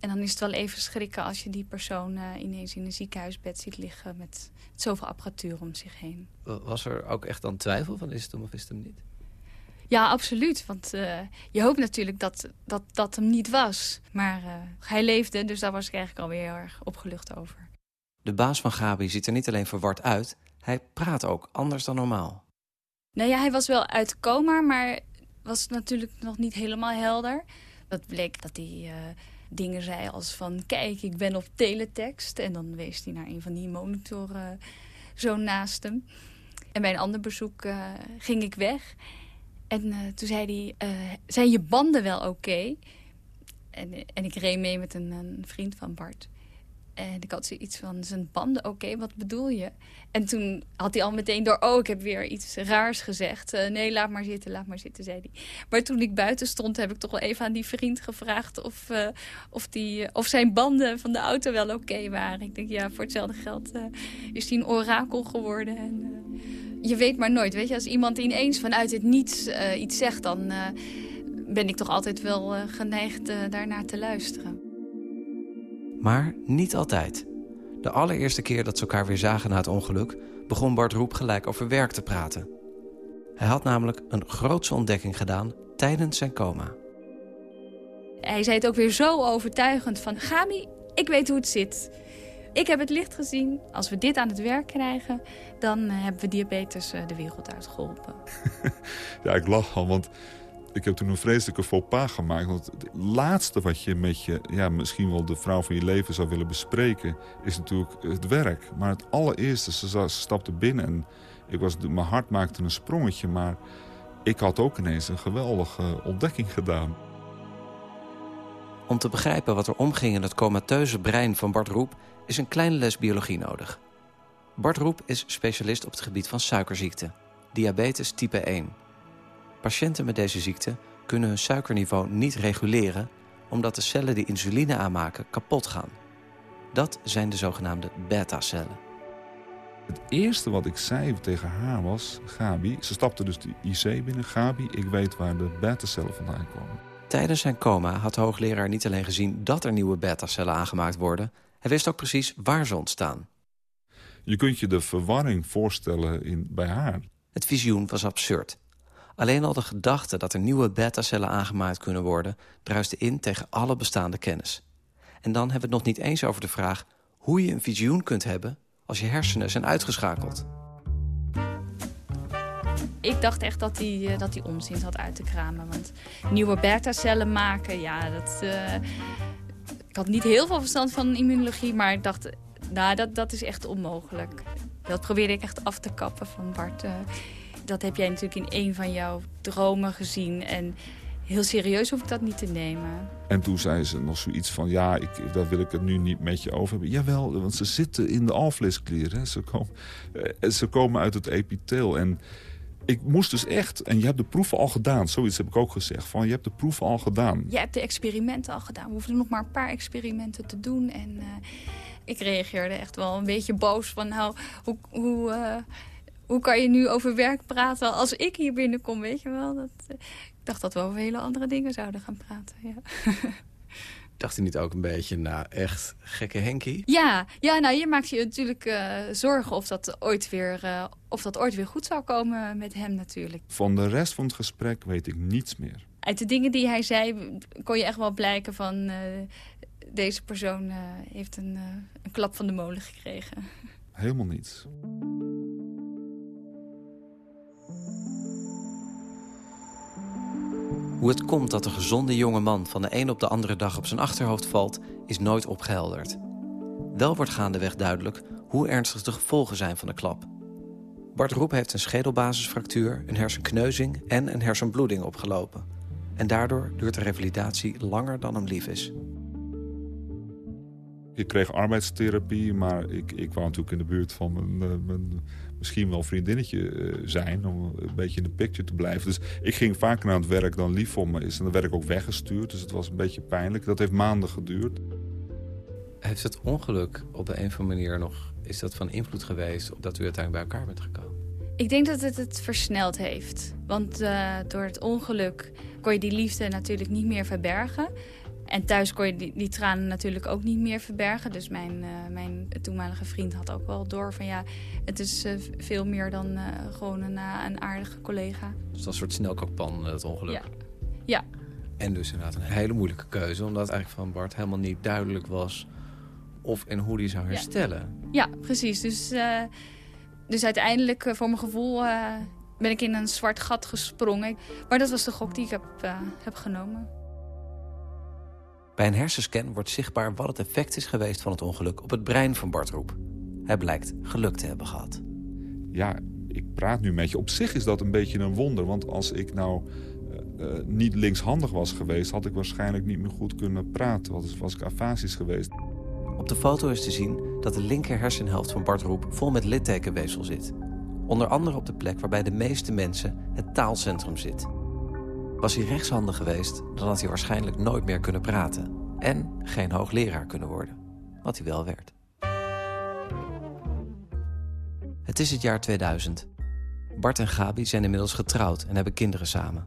En dan is het wel even schrikken als je die persoon ineens in een ziekenhuisbed ziet liggen... met zoveel apparatuur om zich heen. Was er ook echt dan twijfel van is het hem of is het hem niet? Ja, absoluut. Want uh, je hoopt natuurlijk dat, dat dat hem niet was. Maar uh, hij leefde, dus daar was ik eigenlijk alweer heel erg opgelucht over. De baas van Gabi ziet er niet alleen verward uit... hij praat ook anders dan normaal. Nou ja, hij was wel uit coma, maar was natuurlijk nog niet helemaal helder. Dat bleek dat hij uh, dingen zei als van... kijk, ik ben op teletext. En dan wees hij naar een van die monitoren zo naast hem. En bij een ander bezoek ging ik weg... En uh, toen zei hij, uh, zijn je banden wel oké? En, en ik reed mee met een, een, vriend van Bart. En ik had zoiets van, zijn banden oké? Wat bedoel je? En toen had hij al meteen door, oh, ik heb weer iets raars gezegd. Uh, nee, laat maar zitten, laat maar zitten, zei hij. Maar toen ik buiten stond, heb ik toch wel even aan die vriend gevraagd... of, of, die, of zijn banden van de auto wel oké waren. Ik denk, ja, voor hetzelfde geld is hij een orakel geworden. En, je weet maar nooit, weet je. Als iemand ineens vanuit het niets uh, iets zegt... dan uh, ben ik toch altijd wel uh, geneigd daarnaar te luisteren. Maar niet altijd. De allereerste keer dat ze elkaar weer zagen na het ongeluk... begon Bart Roep gelijk over werk te praten. Hij had namelijk een grootse ontdekking gedaan tijdens zijn coma. Hij zei het ook weer zo overtuigend van... Gabi, ik weet hoe het zit ik heb het licht gezien. Als we dit aan het werk krijgen, dan uh, hebben we diabetes uh, de wereld uitgeholpen. ja, ik lach al, want ik heb toen een vreselijke faux pas gemaakt. Want het laatste wat je met je, ja, misschien wel de vrouw van je leven zou willen bespreken... is natuurlijk het werk. Maar het allereerste, ze, ze stapte binnen en ik was, mijn hart maakte een sprongetje. Maar ik had ook ineens een geweldige ontdekking gedaan. Om te begrijpen wat er omging in het comateuze brein van Bart Roep is een kleine les biologie nodig. Bart Roep is specialist op het gebied van suikerziekte, diabetes type 1. Patiënten met deze ziekte kunnen hun suikerniveau niet reguleren... omdat de cellen die insuline aanmaken kapot gaan. Dat zijn de zogenaamde beta-cellen. Het eerste wat ik zei tegen haar was, Gabi... ze stapte dus de IC binnen. Gabi, ik weet waar de beta-cellen vandaan komen. Tijdens zijn coma had de hoogleraar niet alleen gezien dat er nieuwe beta-cellen aangemaakt worden... Hij wist ook precies waar ze ontstaan. Je kunt je de verwarring voorstellen in, bij haar. Het visioen was absurd. Alleen al de gedachte dat er nieuwe beta-cellen aangemaakt kunnen worden... druiste in tegen alle bestaande kennis. En dan hebben we het nog niet eens over de vraag... hoe je een visioen kunt hebben als je hersenen zijn uitgeschakeld. Ik dacht echt dat hij, eh, dat hij onzin had uit te kramen. Want nieuwe beta-cellen maken, ja, dat... Uh ik had niet heel veel verstand van immunologie, maar ik dacht, nou, dat, dat is echt onmogelijk. Dat probeerde ik echt af te kappen van Bart. Uh, dat heb jij natuurlijk in een van jouw dromen gezien. En heel serieus hoef ik dat niet te nemen. En toen zei ze nog zoiets van, ja, ik, daar wil ik het nu niet met je over hebben. Jawel, want ze zitten in de alvleesklier. Hè. Ze, komen, eh, ze komen uit het epitheel. En ik moest dus echt, en je hebt de proeven al gedaan. Zoiets heb ik ook gezegd. Van, je hebt de proeven al gedaan. Je hebt de experimenten al gedaan. We hoefden nog maar een paar experimenten te doen. En uh, ik reageerde echt wel een beetje boos. Van nou, hoe, hoe, uh, hoe kan je nu over werk praten als ik hier binnenkom? Weet je wel? Dat, uh, ik dacht dat we over hele andere dingen zouden gaan praten. Ja. Dacht hij niet ook een beetje, nou, echt gekke Henkie? Ja, ja nou, je maakt je natuurlijk uh, zorgen of dat, ooit weer, uh, of dat ooit weer goed zou komen met hem natuurlijk. Van de rest van het gesprek weet ik niets meer. Uit de dingen die hij zei kon je echt wel blijken van... Uh, deze persoon heeft een, een klap van de molen gekregen. Helemaal niets. Hoe het komt dat een gezonde jonge man van de een op de andere dag op zijn achterhoofd valt, is nooit opgehelderd. Wel wordt gaandeweg duidelijk hoe ernstig de gevolgen zijn van de klap. Bart Roep heeft een schedelbasisfractuur, een hersenkneuzing en een hersenbloeding opgelopen. En daardoor duurt de revalidatie langer dan hem lief is. Ik kreeg arbeidstherapie, maar ik, ik wou natuurlijk in de buurt van mijn, eh, mijn misschien wel vriendinnetje eh, zijn... om een beetje in de picture te blijven. Dus ik ging vaker naar het werk dan lief voor me is. En dan werd ik ook weggestuurd, dus het was een beetje pijnlijk. Dat heeft maanden geduurd. Heeft het ongeluk op de een of andere manier nog... is dat van invloed geweest op dat u uiteindelijk bij elkaar bent gekomen? Ik denk dat het het versneld heeft. Want uh, door het ongeluk kon je die liefde natuurlijk niet meer verbergen. En thuis kon je die, die tranen natuurlijk ook niet meer verbergen. Dus mijn, uh, mijn toenmalige vriend had ook wel door van ja, het is uh, veel meer dan uh, gewoon een, een, aardige collega. Dus dat een soort snelkookpan, het ongeluk. Ja. ja. En dus inderdaad een hele moeilijke keuze, omdat eigenlijk van Bart helemaal niet duidelijk was of en hoe die zou herstellen. Ja, ja precies. Dus, dus uiteindelijk, voor mijn gevoel, ben ik in een zwart gat gesprongen. Maar dat was de gok die ik heb, heb genomen. Bij een hersenscan wordt zichtbaar wat het effect is geweest van het ongeluk op het brein van Bart Roep. Hij blijkt geluk te hebben gehad. Ja, ik praat nu met je. Op zich is dat een beetje een wonder. Want als ik nou uh, uh, niet linkshandig was geweest... had ik waarschijnlijk niet meer goed kunnen praten. Was, was ik afasisch geweest. Op de foto is te zien dat de linker hersenhelft van Bart Roep... vol met littekenweefsel zit. Onder andere op de plek waarbij de meeste mensen het taalcentrum zit. Was hij rechtshandig geweest, dan had hij waarschijnlijk nooit meer kunnen praten. En geen hoogleraar kunnen worden. Wat hij wel werd. Het is het jaar 2000. Bart en Gabi zijn inmiddels getrouwd en hebben kinderen samen.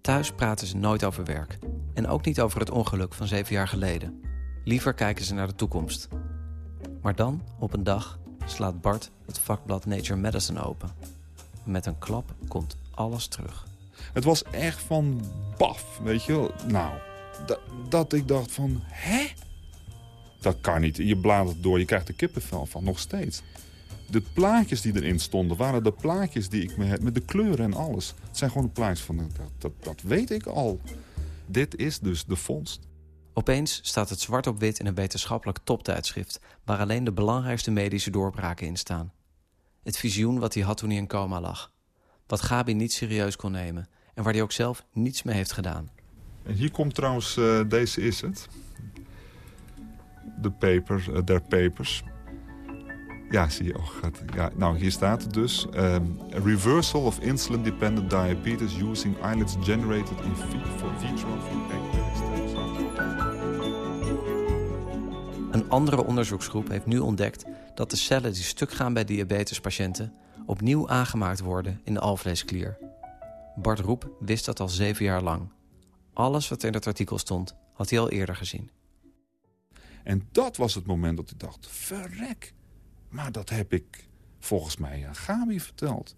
Thuis praten ze nooit over werk. En ook niet over het ongeluk van zeven jaar geleden. Liever kijken ze naar de toekomst. Maar dan, op een dag, slaat Bart het vakblad Nature Medicine open. Met een klap komt alles terug. Het was echt van baf, weet je wel. Nou, dat, ik dacht van, hè? Dat kan niet. Je bladert door, je krijgt er kippenvel van, nog steeds. De plaatjes die erin stonden, waren de plaatjes die ik me heb, met de kleuren en alles. Het zijn gewoon de plaatjes van, dat, dat, dat weet ik al. Dit is dus de vondst. Opeens staat het zwart op wit in een wetenschappelijk toptijdschrift... waar alleen de belangrijkste medische doorbraken in staan. Het visioen wat hij had toen hij in coma lag. Wat Gabi niet serieus kon nemen en waar hij ook zelf niets mee heeft gedaan. En hier komt trouwens, uh, deze is het. De paper, uh, der papers. Ja, zie je. Oh, gaat, ja, nou, hier staat het dus. Um, a reversal of insulin-dependent diabetes using islets generated in vitro Een andere onderzoeksgroep heeft nu ontdekt dat de cellen die stuk gaan bij diabetespatiënten opnieuw aangemaakt worden in de alvleesklier. Bart Roep wist dat al zeven jaar lang. Alles wat in het artikel stond, had hij al eerder gezien. En dat was het moment dat ik dacht, verrek. Maar dat heb ik volgens mij aan Gabi verteld.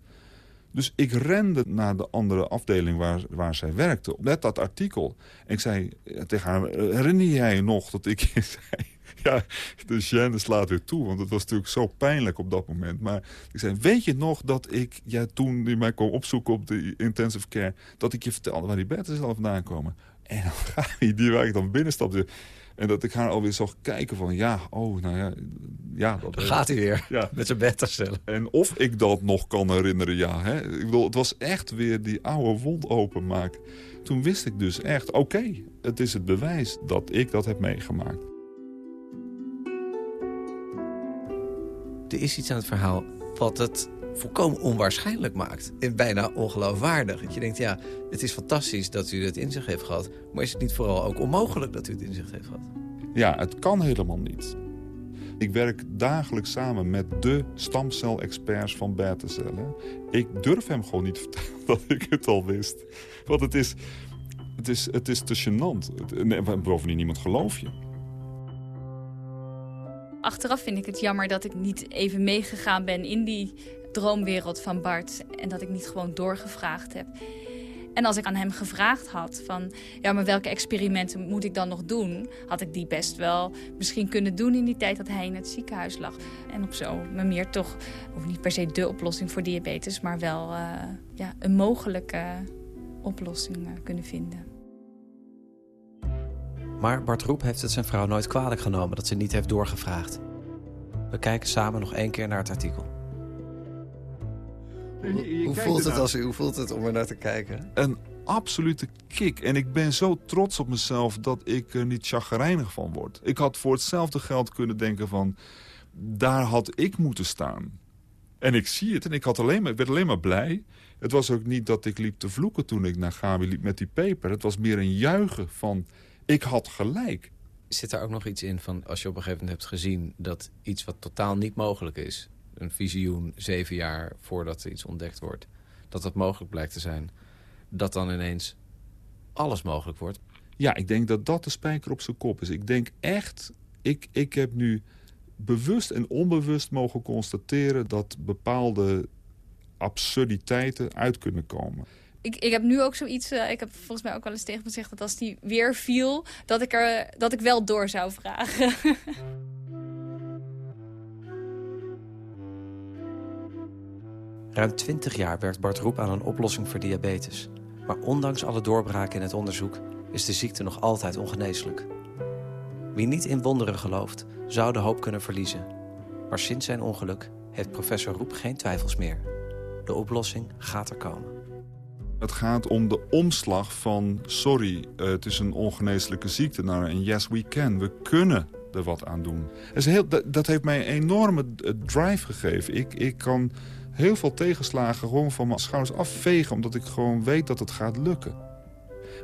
Dus ik rende naar de andere afdeling waar, waar zij werkte. Net dat artikel. En ik zei tegen haar, herinner jij je nog dat ik zei... ja, de gêne slaat weer toe. Want het was natuurlijk zo pijnlijk op dat moment. Maar ik zei, weet je nog dat ik, ja, toen die mij kwam opzoeken op de intensive care... dat ik je vertelde waar die bedden zelf vandaan komen. En dan ga je die waar ik dan binnenstapte... En dat ik haar alweer zag kijken van, ja, oh, nou ja... ja dat gaat hij weer, ja. met zijn beta-cellen. En of ik dat nog kan herinneren, ja. Hè? Ik bedoel, het was echt weer die oude wond openmaken. Toen wist ik dus echt, oké, okay, het is het bewijs dat ik dat heb meegemaakt. Er is iets aan het verhaal wat het volkomen onwaarschijnlijk maakt. En bijna ongeloofwaardig. Dat je denkt, ja, het is fantastisch dat u het in zich heeft gehad. Maar is het niet vooral ook onmogelijk dat u het in zich heeft gehad? Ja, het kan helemaal niet. Ik werk dagelijks samen met de stamcelexperts van beta-cellen. Ik durf hem gewoon niet vertellen dat ik het al wist. Want het is, het is, het is te gênant. Bovendien, niemand geloof je. Achteraf vind ik het jammer dat ik niet even meegegaan ben in die droomwereld van Bart. En dat ik niet gewoon doorgevraagd heb. En als ik aan hem gevraagd had van, ja, maar welke experimenten moet ik dan nog doen? Had ik die best wel misschien kunnen doen in die tijd dat hij in het ziekenhuis lag. En op zo'n manier toch, of niet per se de oplossing voor diabetes, maar wel uh, ja, een mogelijke oplossing uh, kunnen vinden. Maar Bart Roep heeft het zijn vrouw nooit kwalijk genomen dat ze niet heeft doorgevraagd. We kijken samen nog één keer naar het artikel. Hoe, hoe voelt het als u, hoe voelt het om er naar te kijken? Een absolute kick. En ik ben zo trots op mezelf dat ik er niet chagrijnig van word. Ik had voor hetzelfde geld kunnen denken van... daar had ik moeten staan. En ik zie het en ik, had alleen maar, ik werd alleen maar blij. Het was ook niet dat ik liep te vloeken toen ik naar Gabi liep met die peper. Het was meer een juichen van ik had gelijk. Zit daar ook nog iets in van als je op een gegeven moment hebt gezien... dat iets wat totaal niet mogelijk is... een visioen zeven jaar voordat er iets ontdekt wordt... dat dat mogelijk blijkt te zijn... dat dan ineens alles mogelijk wordt? Ja, ik denk dat dat de spijker op zijn kop is. Ik denk echt, ik, ik heb nu bewust en onbewust mogen constateren... dat bepaalde absurditeiten uit kunnen komen. Ik, ik heb nu ook zoiets, uh, ik heb volgens mij ook wel eens tegen me gezegd... dat als die weer viel, dat ik, er, dat ik wel door zou vragen. Ruim 20 jaar werkt Bart Roep aan een oplossing voor diabetes. Maar ondanks alle doorbraken in het onderzoek is de ziekte nog altijd ongeneeslijk. Wie niet in wonderen gelooft, zou de hoop kunnen verliezen. Maar sinds zijn ongeluk heeft professor Roep geen twijfels meer. De oplossing gaat er komen. Het gaat om de omslag van sorry, het is een ongeneeslijke ziekte... naar een yes we can, we kunnen er wat aan doen. Heel, dat, heeft mij een enorme drive gegeven. Ik, ik kan heel veel tegenslagen gewoon van mijn schouders afvegen... omdat ik gewoon weet dat het gaat lukken.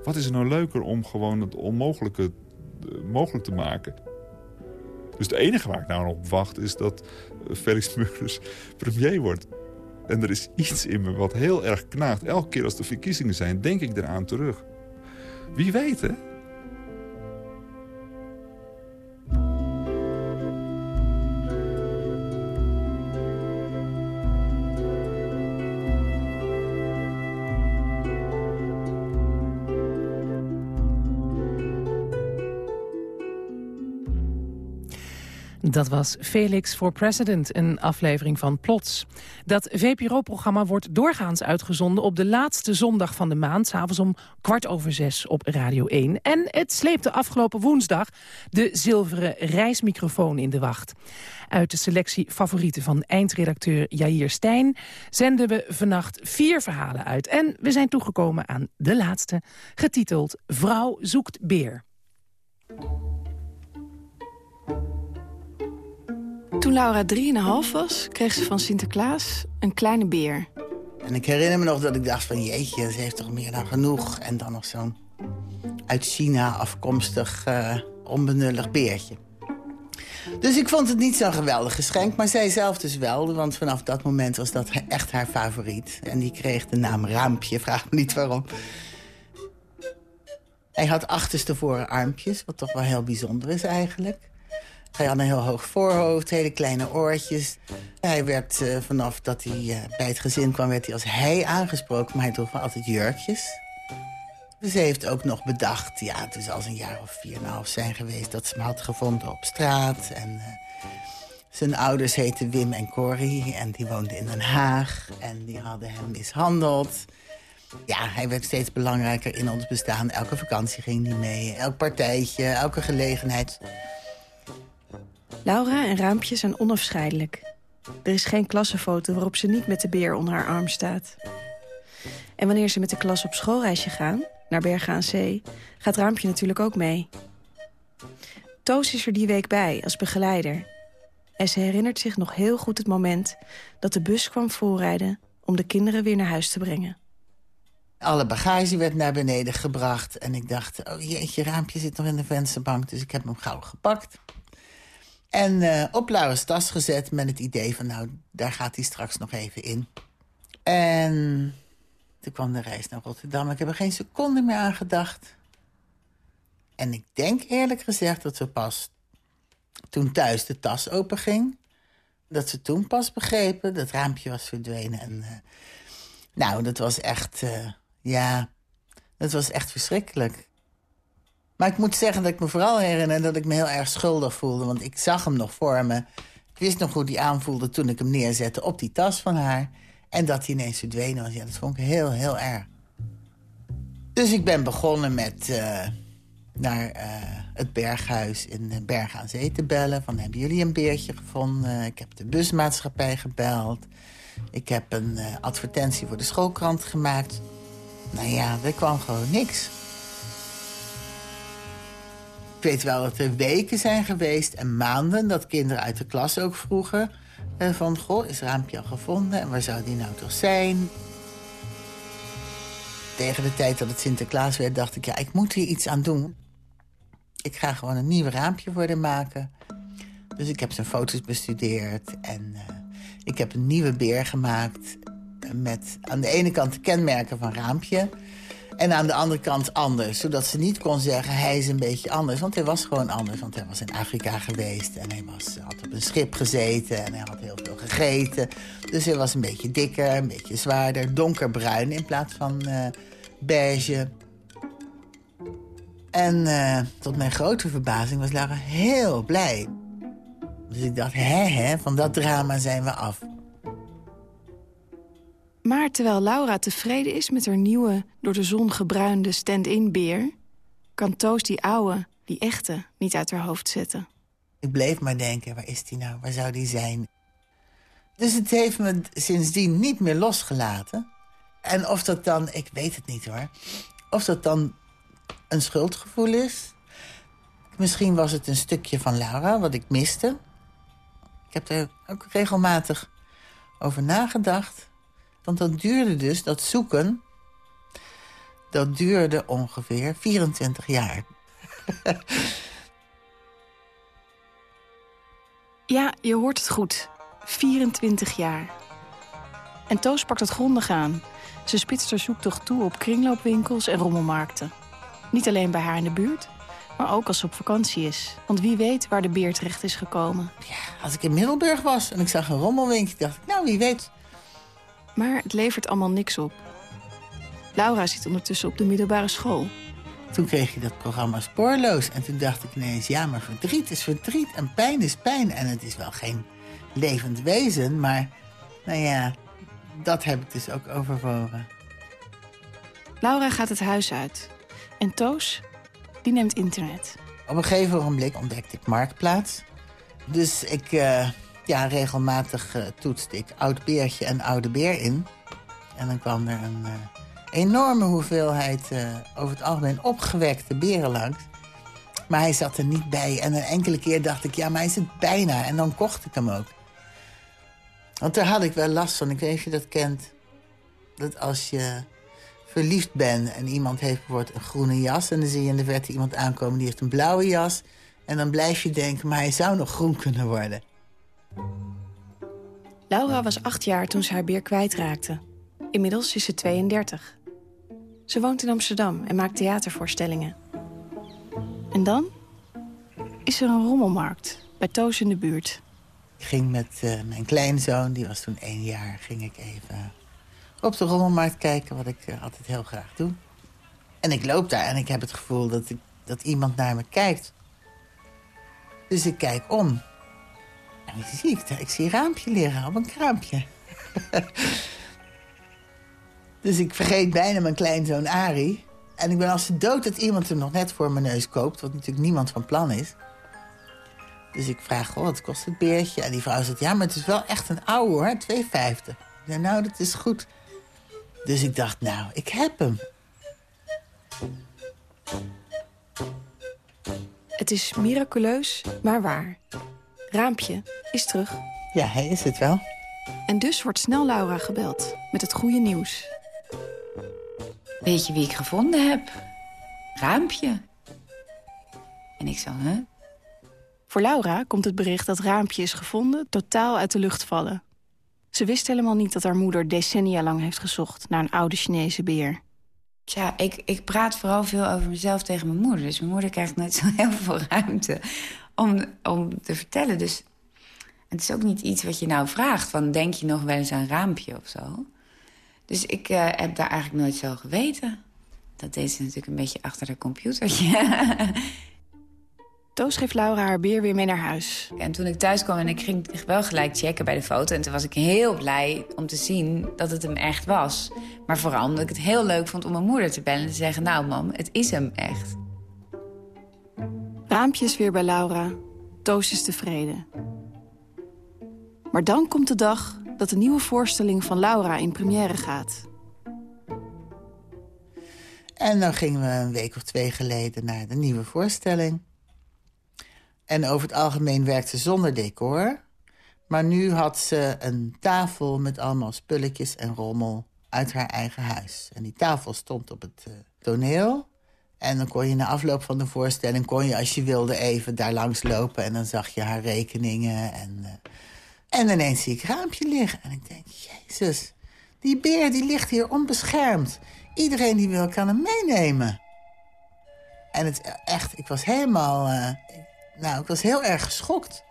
Wat is er nou leuker om gewoon het onmogelijke uh, mogelijk te maken? Dus het enige waar ik nou op wacht is dat Felix Murders premier wordt. En er is iets in me wat heel erg knaagt. Elke keer als de verkiezingen zijn, denk ik eraan terug. Wie weet, hè? Dat was Felix for President, een aflevering van Plots. Dat VPRO-programma wordt doorgaans uitgezonden op de laatste zondag van de maand... s'avonds om kwart over zes op Radio 1. En het sleepte afgelopen woensdag de zilveren reismicrofoon in de wacht. Uit de selectie favorieten van eindredacteur Jair Stijn... zenden we vannacht vier verhalen uit. En we zijn toegekomen aan de laatste, getiteld Vrouw zoekt beer. Toen Laura 3,5 was, kreeg ze van Sinterklaas een kleine beer. En ik herinner me nog dat ik dacht van jeetje, ze heeft toch meer dan genoeg. En dan nog zo'n uit China afkomstig uh, onbenullig beertje. Dus ik vond het niet zo'n geweldig geschenk, maar zij zelf dus wel. Want vanaf dat moment was dat echt haar favoriet. En die kreeg de naam Raampje, vraag me niet waarom. Hij had achterstevoren armpjes, wat toch wel heel bijzonder is eigenlijk. Hij had een heel hoog voorhoofd, hele kleine oortjes. Hij werd uh, vanaf dat hij uh, bij het gezin kwam, werd hij als hij aangesproken. Maar hij droeg altijd jurkjes. Dus ze heeft ook nog bedacht, ja, het is al een jaar of vier en een half zijn geweest... dat ze hem had gevonden op straat. En uh, zijn ouders heten Wim en Corrie en die woonden in Den Haag. En die hadden hem mishandeld. Ja, hij werd steeds belangrijker in ons bestaan. Elke vakantie ging hij mee, elk partijtje, elke gelegenheid... Laura en Raampje zijn onafscheidelijk. Er is geen klassenfoto waarop ze niet met de beer onder haar arm staat. En wanneer ze met de klas op schoolreisje gaan, naar Bergen aan Zee... gaat Raampje natuurlijk ook mee. Toos is er die week bij, als begeleider. En ze herinnert zich nog heel goed het moment dat de bus kwam voorrijden... om de kinderen weer naar huis te brengen. Alle bagage werd naar beneden gebracht. En ik dacht, oh jeetje, Raampje zit nog in de vensterbank. Dus ik heb hem gauw gepakt. En uh, op Laura's tas gezet met het idee van... nou, daar gaat hij straks nog even in. En toen kwam de reis naar Rotterdam. Ik heb er geen seconde meer aan gedacht. En ik denk eerlijk gezegd dat ze pas toen thuis de tas openging... dat ze toen pas begrepen dat raampje was verdwenen. En, uh, nou, dat was echt... Uh, ja, dat was echt verschrikkelijk. Maar ik moet zeggen dat ik me vooral herinner dat ik me heel erg schuldig voelde. Want ik zag hem nog voor me. Ik wist nog hoe hij aanvoelde toen ik hem neerzette op die tas van haar. En dat hij ineens verdwenen was. Ja, dat vond ik heel, heel erg. Dus ik ben begonnen met uh, naar uh, het berghuis in Berg aan Zee te bellen. Van, hebben jullie een beertje gevonden? Ik heb de busmaatschappij gebeld. Ik heb een uh, advertentie voor de schoolkrant gemaakt. Nou ja, er kwam gewoon niks. Ik weet wel dat er weken zijn geweest en maanden... dat kinderen uit de klas ook vroegen... Uh, van, goh, is Raampje al gevonden en waar zou die nou toch zijn? Tegen de tijd dat het Sinterklaas werd, dacht ik... ja, ik moet hier iets aan doen. Ik ga gewoon een nieuw raampje voor maken. Dus ik heb zijn foto's bestudeerd en uh, ik heb een nieuwe beer gemaakt... met aan de ene kant de kenmerken van Raampje... En aan de andere kant anders. Zodat ze niet kon zeggen, hij is een beetje anders. Want hij was gewoon anders. Want hij was in Afrika geweest. En hij was, had op een schip gezeten. En hij had heel veel gegeten. Dus hij was een beetje dikker, een beetje zwaarder. Donkerbruin in plaats van uh, beige. En uh, tot mijn grote verbazing was Laura heel blij. Dus ik dacht, hè, hè, van dat drama zijn we af. Maar terwijl Laura tevreden is met haar nieuwe, door de zon gebruinde stand-in beer... kan Toos die oude, die echte, niet uit haar hoofd zetten. Ik bleef maar denken, waar is die nou? Waar zou die zijn? Dus het heeft me sindsdien niet meer losgelaten. En of dat dan, ik weet het niet hoor... of dat dan een schuldgevoel is... Misschien was het een stukje van Laura, wat ik miste. Ik heb er ook regelmatig over nagedacht. Want dat duurde dus, dat zoeken... dat duurde ongeveer 24 jaar. ja, je hoort het goed. 24 jaar. En Toos pakt het grondig aan. Ze spitst haar zoektocht toe op kringloopwinkels en rommelmarkten. Niet alleen bij haar in de buurt, maar ook als ze op vakantie is. Want wie weet waar de beer terecht is gekomen. Ja, als ik in Middelburg was en ik zag een rommelwinkel... dacht ik, nou, wie weet maar het levert allemaal niks op. Laura zit ondertussen op de middelbare school. Toen kreeg je dat programma Spoorloos. En toen dacht ik ineens, ja, maar verdriet is verdriet en pijn is pijn. En het is wel geen levend wezen, maar nou ja, dat heb ik dus ook overwogen. Laura gaat het huis uit. En Toos, die neemt internet. Op een gegeven moment ontdekte ik Marktplaats. Dus ik uh, ja, regelmatig uh, toetste ik oud beertje en oude beer in. En dan kwam er een uh, enorme hoeveelheid uh, over het algemeen opgewekte beren langs. Maar hij zat er niet bij. En een enkele keer dacht ik, ja, maar hij zit bijna. En dan kocht ik hem ook. Want daar had ik wel last van. Ik weet niet of je dat kent. Dat als je verliefd bent en iemand heeft bijvoorbeeld een groene jas... en dan zie je in de verte iemand aankomen die heeft een blauwe jas... en dan blijf je denken, maar hij zou nog groen kunnen worden. Laura was acht jaar toen ze haar beer kwijtraakte. Inmiddels is ze 32. Ze woont in Amsterdam en maakt theatervoorstellingen. En dan is er een rommelmarkt bij Toos in de buurt. Ik ging met uh, mijn kleinzoon, die was toen één jaar... ging ik even op de rommelmarkt kijken, wat ik uh, altijd heel graag doe. En ik loop daar en ik heb het gevoel dat, ik, dat iemand naar me kijkt. Dus ik kijk om wie zie ik daar? Ik zie een raampje liggen op een kraampje. dus ik vergeet bijna mijn kleinzoon Ari. En ik ben als dood dat iemand hem nog net voor mijn neus koopt... wat natuurlijk niemand van plan is. Dus ik vraag, wat kost het beertje? En die vrouw zegt, ja, maar het is wel echt een oude hoor, 2,50. Ja, nou, dat is goed. Dus ik dacht, nou, ik heb hem. Het is miraculeus, maar waar. Raampje is terug. Ja, hij is het wel. En dus wordt snel Laura gebeld met het goede nieuws. Weet je wie ik gevonden heb? Raampje. En ik zo, hè? Voor Laura komt het bericht dat Raampje is gevonden totaal uit de lucht vallen. Ze wist helemaal niet dat haar moeder decennia lang heeft gezocht naar een oude Chinese beer. Tja, ik, ik praat vooral veel over mezelf tegen mijn moeder. Dus mijn moeder krijgt nooit zo heel veel ruimte om, om te vertellen. Dus het is ook niet iets wat je nou vraagt. Van, denk je nog wel eens aan een raampje of zo? Dus ik uh, heb daar eigenlijk nooit zo geweten. Dat deed ze natuurlijk een beetje achter haar computertje. Toos geeft Laura haar beer weer mee naar huis. En toen ik thuis kwam en ik ging wel gelijk checken bij de foto... en toen was ik heel blij om te zien dat het hem echt was. Maar vooral omdat ik het heel leuk vond om mijn moeder te bellen... en te zeggen, nou mam, het is hem echt. Raampjes weer bij Laura. Toos is tevreden. Maar dan komt de dag dat de nieuwe voorstelling van Laura in première gaat. En dan gingen we een week of twee geleden naar de nieuwe voorstelling. En over het algemeen werkte ze zonder decor. Maar nu had ze een tafel met allemaal spulletjes en rommel uit haar eigen huis. En die tafel stond op het uh, toneel. En dan kon je na afloop van de voorstelling... kon je als je wilde even daar langs lopen... en dan zag je haar rekeningen. En, uh, en ineens zie ik raampje liggen. En ik denk, jezus, Die beer die ligt hier onbeschermd. Iedereen die wil kan hem meenemen. En het echt, ik was helemaal... eh, nou, ik was heel erg geschokt.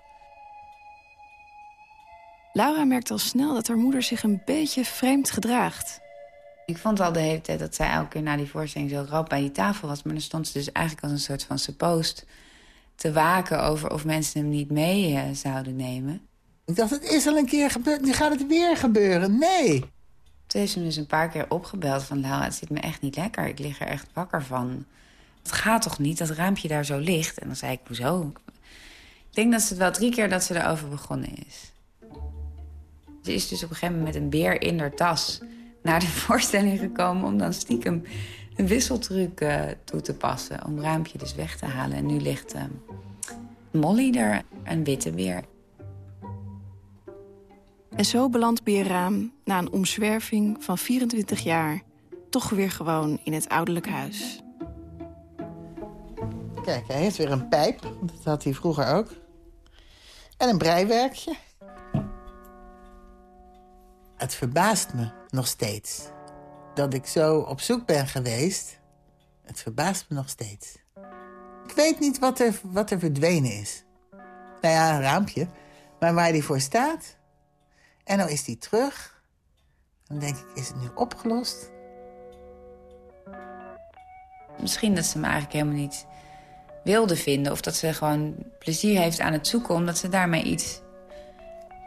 Laura merkt al snel dat haar moeder zich een beetje vreemd gedraagt. Ik vond al de hele tijd dat zij elke keer na die voorstelling zo rap bij die tafel was. Maar dan stond ze dus eigenlijk als een soort van suppost te waken over of mensen hem niet mee eh, zouden nemen. Ik dacht, het is al een keer gebeurd, nu gaat het weer gebeuren. Nee. Toen heeft ze me dus een paar keer opgebeld van... Laura, het zit me echt niet lekker. Ik lig er echt wakker van. Het gaat toch niet, dat raampje daar zo ligt? En dan zei ik, hoezo? Ik denk dat ze het wel drie keer dat ze erover begonnen is. Ze is dus op een gegeven moment met een beer in haar tas... naar de voorstelling gekomen om dan stiekem een wisseltruc eh, toe te passen. Om raampje dus weg te halen. En nu ligt eh, Molly er, een witte beer. En zo belandt Beerraam na een omzwerving van 24 jaar... toch weer gewoon in het ouderlijk huis. Kijk, hij heeft weer een pijp. Dat had hij vroeger ook. En een breiwerkje. Het verbaast me nog steeds. Dat ik zo op zoek ben geweest. Het verbaast me nog steeds. Ik weet niet wat er, wat er verdwenen is. Nou ja, een raampje. Maar waar die voor staat. En nou is die terug. Dan denk ik, is het nu opgelost? Misschien dat ze me eigenlijk helemaal niet wilde vinden. Of dat ze gewoon plezier heeft aan het zoeken. Omdat ze daarmee iets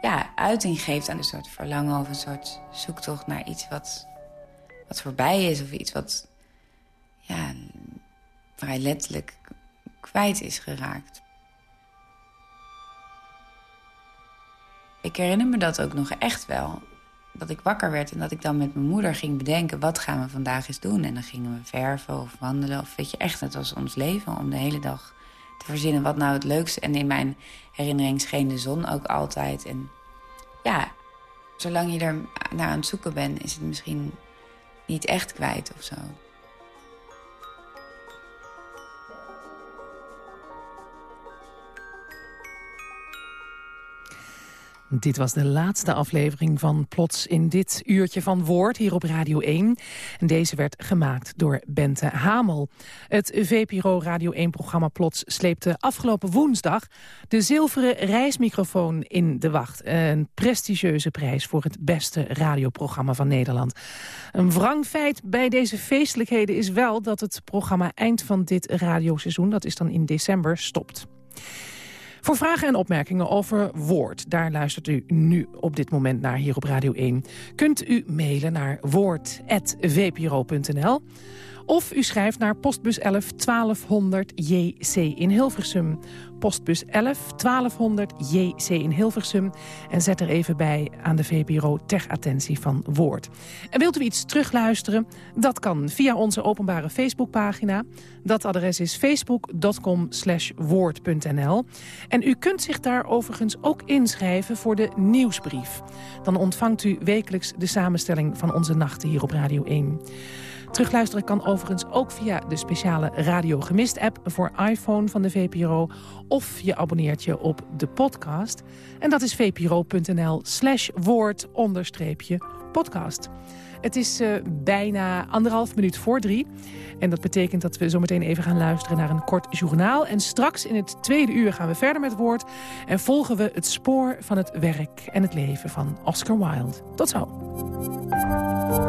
ja, uiting geeft aan een soort verlangen. Of een soort zoektocht naar iets wat, wat voorbij is. Of iets wat ja, vrij letterlijk kwijt is geraakt. Ik herinner me dat ook nog echt wel. Dat ik wakker werd en dat ik dan met mijn moeder ging bedenken... wat gaan we vandaag eens doen? En dan gingen we verven of wandelen. Of weet je, echt, het was ons leven om de hele dag te verzinnen... wat nou het leukste. En in mijn herinnering scheen de zon ook altijd. En ja, zolang je er naar aan het zoeken bent... is het misschien niet echt kwijt of zo. Dit was de laatste aflevering van Plots in dit uurtje van Woord hier op Radio 1. En deze werd gemaakt door Bente Hamel. Het VPRO Radio 1-programma Plots sleepte afgelopen woensdag... de zilveren reismicrofoon in de wacht. Een prestigieuze prijs voor het beste radioprogramma van Nederland. Een wrang feit bij deze feestelijkheden is wel... dat het programma eind van dit radioseizoen, dat is dan in december, stopt. Voor vragen en opmerkingen over Woord, daar luistert u nu op dit moment naar hier op Radio 1. Kunt u mailen naar woord.vpro.nl of u schrijft naar postbus 11 1200 JC in Hilversum. Postbus 11 1200 JC in Hilversum. En zet er even bij aan de VPRO ter attentie van Woord. En wilt u iets terugluisteren? Dat kan via onze openbare Facebookpagina. Dat adres is facebook.com woord.nl. En u kunt zich daar overigens ook inschrijven voor de nieuwsbrief. Dan ontvangt u wekelijks de samenstelling van onze nachten hier op Radio 1. Terugluisteren kan overigens ook via de speciale Radio Gemist app voor iPhone van de VPRO. Of je abonneert je op de podcast. En dat is vpro.nl slash woord onderstreepje podcast. Het is uh, bijna anderhalf minuut voor drie. En dat betekent dat we zometeen even gaan luisteren naar een kort journaal. En straks in het tweede uur gaan we verder met woord. En volgen we het spoor van het werk en het leven van Oscar Wilde. Tot zo.